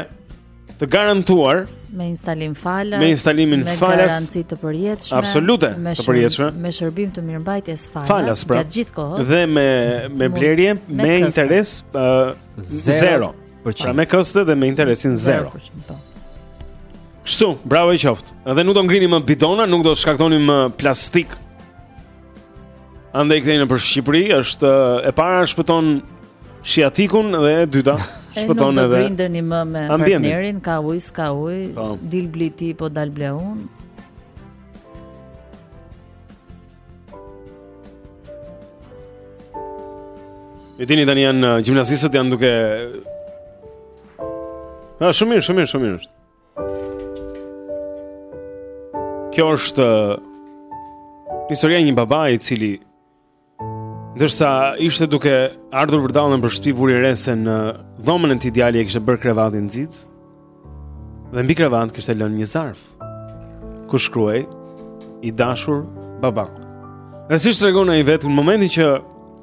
të garantuar me instalim falas, me instalimin me falas, me garanci të përjetshme, absolut të përjetshme, me shërbim të mirëmbajtjes falas, falas pra, gjatë gjithë kohës dhe me me blerje me, me interes uh, zero. zero. Pra me këste dhe me interesin 0 po. Kështu, bravo i qoftë Dhe nuk do ngrini më bidona, nuk do shkaktoni më plastik andej këtej nëpër Shqipëri është e para shpëton shiatikun dhe e dyta shpëton edhe E nuk do grindemi më me partnerin Ka uj, s'ka uj, po. dil bli ti, po dal ble unë E dini tani janë uh, gjimnazistët janë duke Ja, ah, shumë mirë, shumë mirë, shumë mirë. Kjo është uh, historia e një babai i cili ndërsa ishte duke ardhur vërdallë nëpër shtëpi vuri re se në dhomën e tij djali e kishte bërë krevatin xhit. Dhe mbi krevat kishte lënë një zarf ku shkruhej i dashur baba. Dhe siç tregon ai vetë në momentin që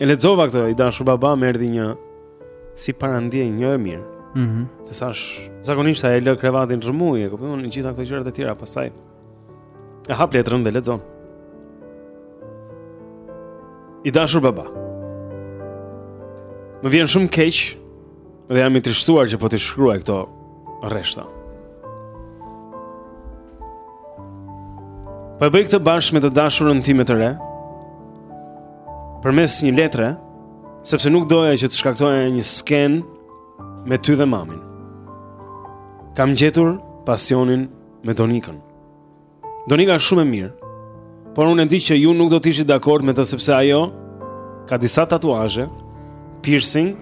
e lexova këtë i dashur baba më erdhi një si parandjenjë jo e mirë. Mhm. Mm se thashë zakonisht ai e lë krevatin rrëmujë, kupton, të gjitha këto gjëra të tjera, pastaj E hap letrën dhe lexon. I dashur baba. Më vjen shumë keq dhe jam i trishtuar që po t'i shkruaj këto rreshta. Po e bëj këtë bashkë me të dashurën time të re. Përmes një letre, sepse nuk doja që të shkaktoja një skenë me ty dhe mamin. Kam gjetur pasionin me Donikën. Donika është shumë e mirë, por unë e di që ju nuk do të ishit dakord me të sepse ajo ka disa tatuazhe, piercing,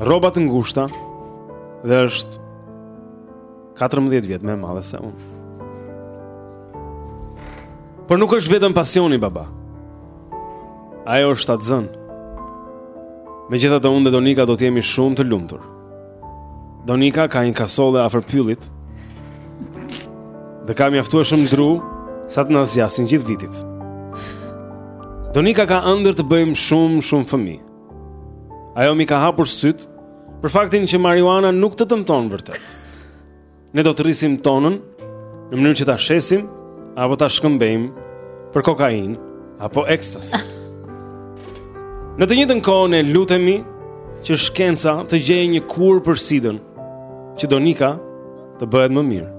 rroba të ngushta dhe është 14 vjet më e madhe se unë. Por nuk është vetëm pasioni baba. Ajo është shtatzënë. Megjithatë unë dhe Donika do të jemi shumë të lumtur. Donika ka një kasolle afër pyllit. Dhe ka mjaftuar shumë dru sa të na zgjasin gjithë vitin. Donika ka ëndërr të bëjmë shumë shumë fëmijë. Ajo m'i ka hapur sytë për faktin që marijuana nuk të dëmton vërtet. Ne do të rrisim tonën në mënyrë që ta shesim apo ta shkëmbejmë për kokainë apo ekstas. në të njëjtën kohë ne lutemi që shkenca të gjejë një kurë për sidën që Donika të bëhet më mirë.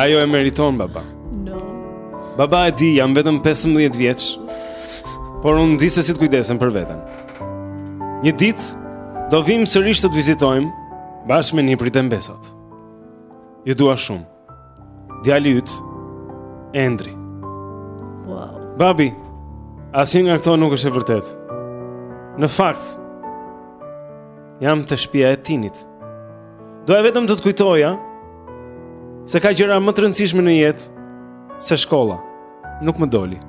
Ajo e meriton baba. No. Baba e di, jam vetëm 15 vjeç. Por unë di se si të kujdesem për veten. Një ditë do vijmë sërish të të vizitojmë Bashkë me nipër e mbesat Ju dua shumë Djali yt Endri Wow Babi Asnjë nga këto nuk është e vërtetë Në fakt Jam te shpia e Tinit Doja vetëm të të kujtoja Se ka gjëra më të rëndësishme në jetë Se shkolla Nuk më doli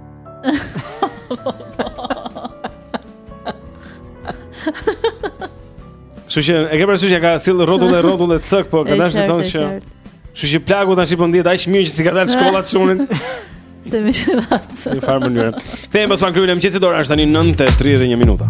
Kështu që e ke parasysh ja ka sill rrotull e rrotull e cëk, po ka dash të thonë që. Kështu që plaku tash po ndihet aq mirë që s'i ka dalë shkolla të shumit. Se më shë dhasë Në njëfarë mënyrë Kthehemi pas pak në klubin e mëngjesit ora është tani 9.31 minuta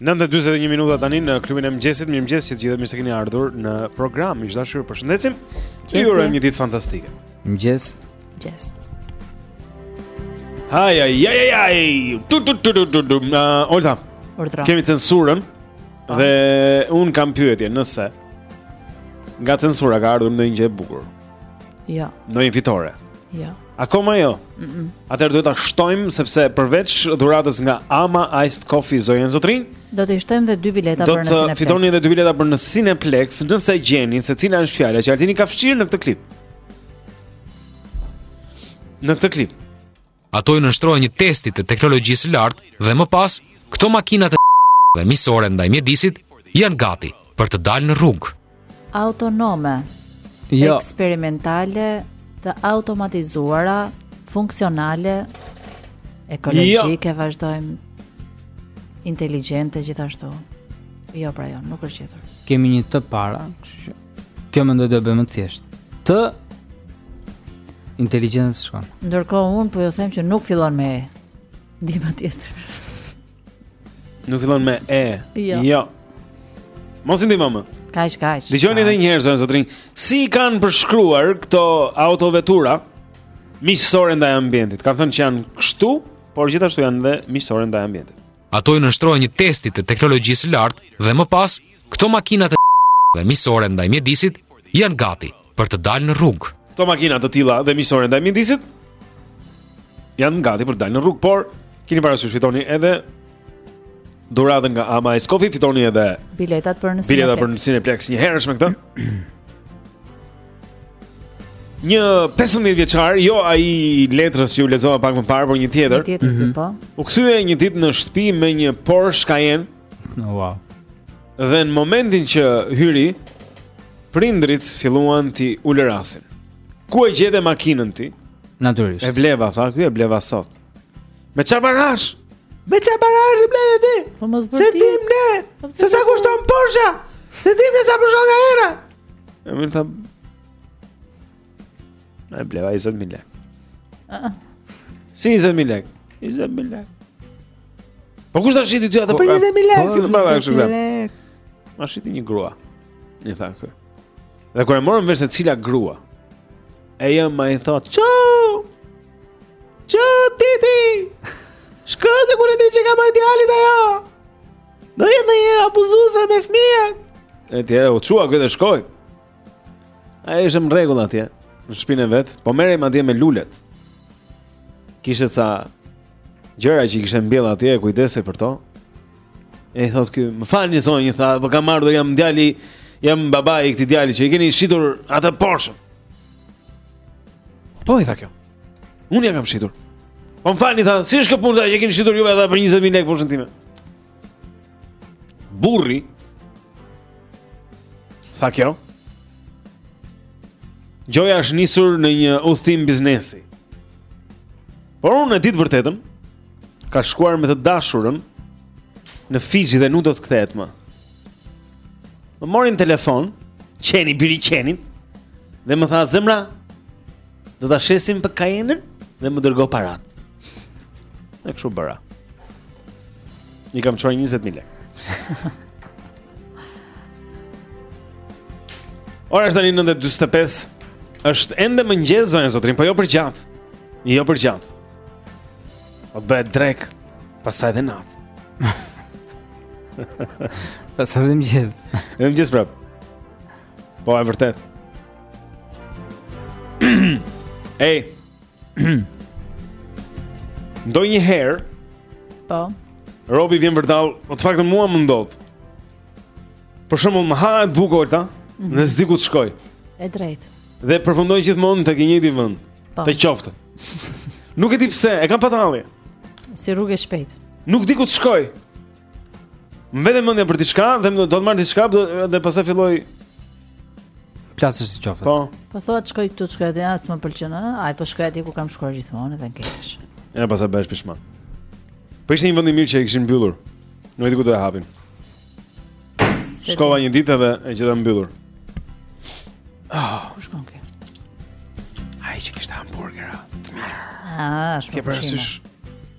9:41 minuta tani në klubin e mëngjesit. Mirëmëngjes që të gjithëve, mirë se keni ardhur në program. Miq të dashur, ju përshëndesim. Ju urojmë një ditë fantastike. Mëngjes. Mëngjes. Haj aj aj aj aj. Tu tu tu tu tu. tu. Na, Olta. Urdhra. Kemi censurën Po. dhe unë kam pyetje nëse nga censura ka ardhur ndonjë gjë e bukur, Jo, ndonjë fitore. jo. Akoma jo. Mm -mm. Atëherë duhet ta shtojmë sepse përveç dhuratës nga Ama Iced Coffee Zonjën Zotrin, do të shtojmë edhe dy bileta për në Cineplex. Do të fitoni edhe dy bileta për në Cineplex, nëse e gjeni se cila është fjala që Altini ka fshirë në këtë klip. Në këtë klip. Ato i nënshtrohen një testi të teknologjisë së lartë dhe më pas këto makina të dhe miqësore ndaj mjedisit janë gati për të dalë në rrugë. autonome, jo. eksperimentale, të automatizuara, funksionale, ekologjike, jo. vazhdojmë inteligjente gjithashtu. Jo, pra jo, nuk është gjetur. Kemi një të para, kështu që kjo mendoj do ta bëjë më të thjeshtë. Të inteligjente shkon. Ndërkohë unë po ju them që nuk fillon me e di më tjetër. Nuk fillon me e. Jo. jo. Mos i ndihmo më. Kaq kaq. Dëgjoni edhe një herë zonja zotërinj, si i kanë përshkruar këto autovetura miqësore ndaj ambientit. Kam thënë që janë kështu, por gjithashtu janë dhe miqësore ndaj ambientit. Ato i nënshtrohen një testi të teknologjisë së lartë dhe më pas këto makina të tilla dhe miqësore ndaj mjedisit janë gati. për të dalë në rrugë. Këto makina të tilla dhe miqësore ndaj mjedisit janë gati për të dalë në rrugë, por keni parasysh fitoni edhe dhuratën nga Ama Coffee, fitoni edhe biletat për në Cineplex. Biletat për në Cineplex një herësh me këtë. Një 15 vjeçar, jo ai i letrës që ju lexova pak më parë, por një tjetër. Një tjetër mm -hmm. po. U kthye një ditë në shtëpi me një Porsche Cayenne. Oh, wow. Dhe në momentin që hyri, prindërit filluan t'i ulërasin. Ku e gjete makinën ti? Natyrisht. E bleva, tha, ky e bleva sot. Me çfarë parash? Me çfarë parash e bleve ti? Po mos bëj. S'e dimë ne, po se sa kushton Porsche? S'e dimë ne sa pushon era? E mirë tha, E bleva 20000 lekë. Ëh. Si 20000 lekë? 20000 lekë. Po kush ta shiti ty atë për 20000 lekë? Po kush ta shiti. Ma shiti një grua. I tha ky. Dhe kur e morëm vesh se cila grua. E jëma i thotë, "Çou! Çou Titi! Shko se ku e di ç'i ka bërë djalit ajo. Do jetë ndonjë abuzuese me fëmijë." E tjera u çua ky të shkojë. Ajo ishte në rregull atje Në shpinë e vet Po merrej madje me lullet Kishte ca gjëra që i kishte mbjellë atje E kujdesej për to E i thotë ky Më falni zonjë Tha po kam ardhur jam djali Jam babai i këtij djali Që i keni shitur atë porshën Po i tha kjo Unë ia kam shitur Po më falni tha Si është kjo punë Që i keni shitur juve atë për 20.000 lekë porshën time Burri Tha kjo Gjoja është nisur në një udhëtim biznesi Por unë e di të vërtetën Ka shkuar me të dashurën Në Fiji dhe nuk do të kthehet më Më mori në telefon Qen bir qeni Dhe më tha zemra Do ta shesim për kajenën dhe më dërgo paratë. E kështu bëra. I kam çuar 20000 lekë. Ora është tani 9:45. Është ende mëngjes zonja zotërinj, po jo për gjatë. Jo për gjatë. Do të bëhet drekë, pastaj dhe natë. pastaj dhe mëngjes. Mëngjes prapë. Po e vërtetë. Ej. Ndonjëherë. Po. Robi vjen vërdallë, po të paktën mua më ndodh. Për shembull, më hahet bukë jashta, mm -hmm. dhe s'di ku të shkoj. E drejtë. Dhe përfundoj gjithmonë tek i njëjti vend. Po. Te qoftet. Nuk e di pse, e kam patalli. Si rrugë e shpejtë. Nuk di ku të shkoj. Më vete mendja për diçka, them do të marr diçka dhe pastaj filloj plasësh si qofte. Po. Po thua të shkoj këtu, shkoj aty, as më pëlqen, ë? Ai po shkoj aty ku kam shkuar gjithmonë dhe ngesh. E pastaj bëhesh pishman. Po ishte një vend i mirë që e kishin mbyllur. Nuk e di ku do e hapin. Shkova një ditë dhe e gjeta mbyllur. Ah, kush, për kë? Ai që kishte hamburgera. Ah, është. Ke parasysh?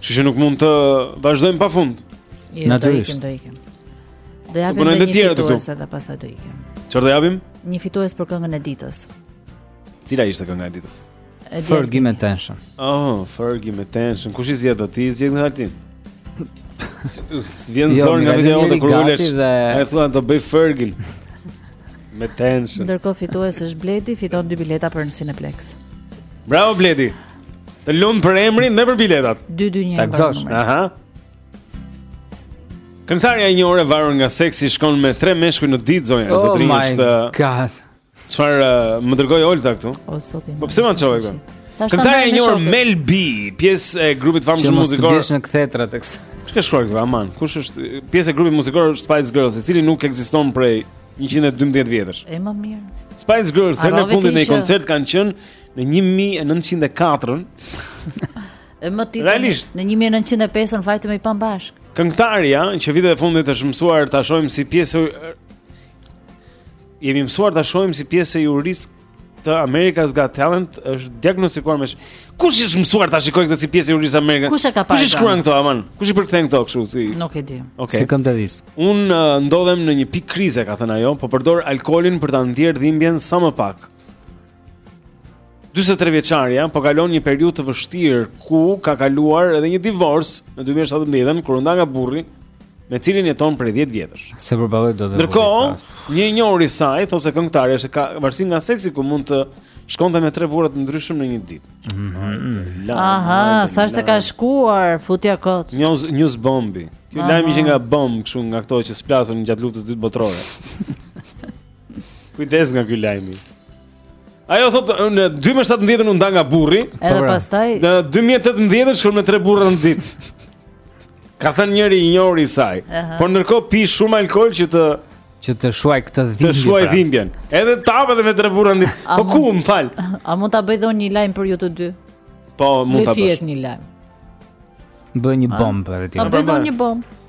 Kështu që nuk mund të vazhdojmë pa fund. Jo, do ikim, do ikim. Do japim, po, një fitues edhe pastaj do ikim. Çfarë do japim? Një fitues për këngën e ditës. Cila ishte kënga e ditës? Fergie me Tension. Oh, Fergie me Tension. Kush i zgjedh, do t'i zgjedhë Altin? Vjen jo, zor nga video të kruhesh. Ai thua do bëj Fergin. Me tension. Ndërkohë fitues është Bledi, fiton dy bileta për në Cineplex. Bravo Bledi. Të lumtë për emrin dhe për biletat 221 Ta gëzosh, aha Këngëtarja e njohur e varur nga seksi shkon me tre meshkuj në ditë zonja e oh zotërinj është. Oh my god. Çfarë uh, më dërgoi Olta këtu? O Zot. Po pse më çoi këtu? Këngëtarja e njohur Mel B, pjesë e grupit të famshëm muzikor. Që në këthetra të kësa. Kush ka shkruar këtë aman? Kush është pjesë e grupit muzikor Spice Girls, i cili nuk ekziston prej 112 vjetësh? E më mirë. Spice Girls në fundit here në koncert kanë qenë Në 1904-ën E më the. Realisht. në 1905-ën vajtëm i pamë bashkë. Këngëtarja që vitet e fundit është mësuar ta shohim si pjesë e- jemi mësuar ta shohim si pjesë e jurisë të America's Got Talent është diagnostikuar me sh- Kush është mësuar ta shikojë këtë si pjesë e jurisë së Amerikës? Kush e ka parë këtë? Kush i shkruan këto aman? Kush i përkthen këto kështu si? Nuk e di. Okej. S'i kam lidhje. Unë uh, ndodhem në një pikë krize, ka thënë ajo, po përdor alkoolin për ta ndjerë dhimbjen sa më pak. 43 vjeçarja po kalon një periudhë të vështirë ku ka kaluar edhe një divorc në 2017 kur u nda nga burri me cilin jeton prej 10 vjetësh. S'e përballoi dot. Ndërkohë, një i njohur i saj thotë se këngëtarja është ka varësi nga seksi ku mund të shkonte me tre burra të ndryshëm në një ditë. Mm -hmm. Aha, thashë se ka shkuar futja kot. News news bombi. Ky lajm ishte nga bomb, kështu nga këto që s'plasën gjatë luftës së dytë botërore. Kujdes nga ky lajmi. Ajo thotë në 2017 u nda nga burri. Edhe po pra. pastaj në 2018 shkon me tre burra në ditë. Ka thënë njëri i njohur i saj. Uh -huh. Por ndërkohë pi shumë alkool që të që të shuaj këtë dhimbje. Të shuaj pra. dhimbjen. Edhe tapa dhe me tre burra në ditë. Po ku, më fal. A mund ta bëj dhe unë një lajm për ju të dy? Po, mund ta bësh. Le të jetë një lajm. Bëj një bombë edhe ti. Ta bëj një bombë.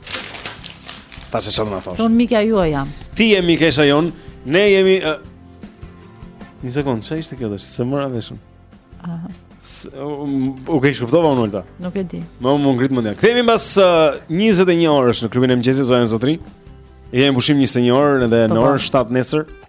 Tash e çfarë më thoshe? Se unë mikja juaj jam. Ti je mikesha jonë. Ne jemi uh... Një sekondë, çfarë ishte kjo tash? S'e mora vesh unë. Aha. U keqkuptova unë ulta. Nuk e di. M'u ngrit mendja. Kthehemi pas uh, 21 orësh në klubin e mëngjesit zonja zotërinj. Jemi pushim 21 orë dhe po, në po. orën 7 nesër.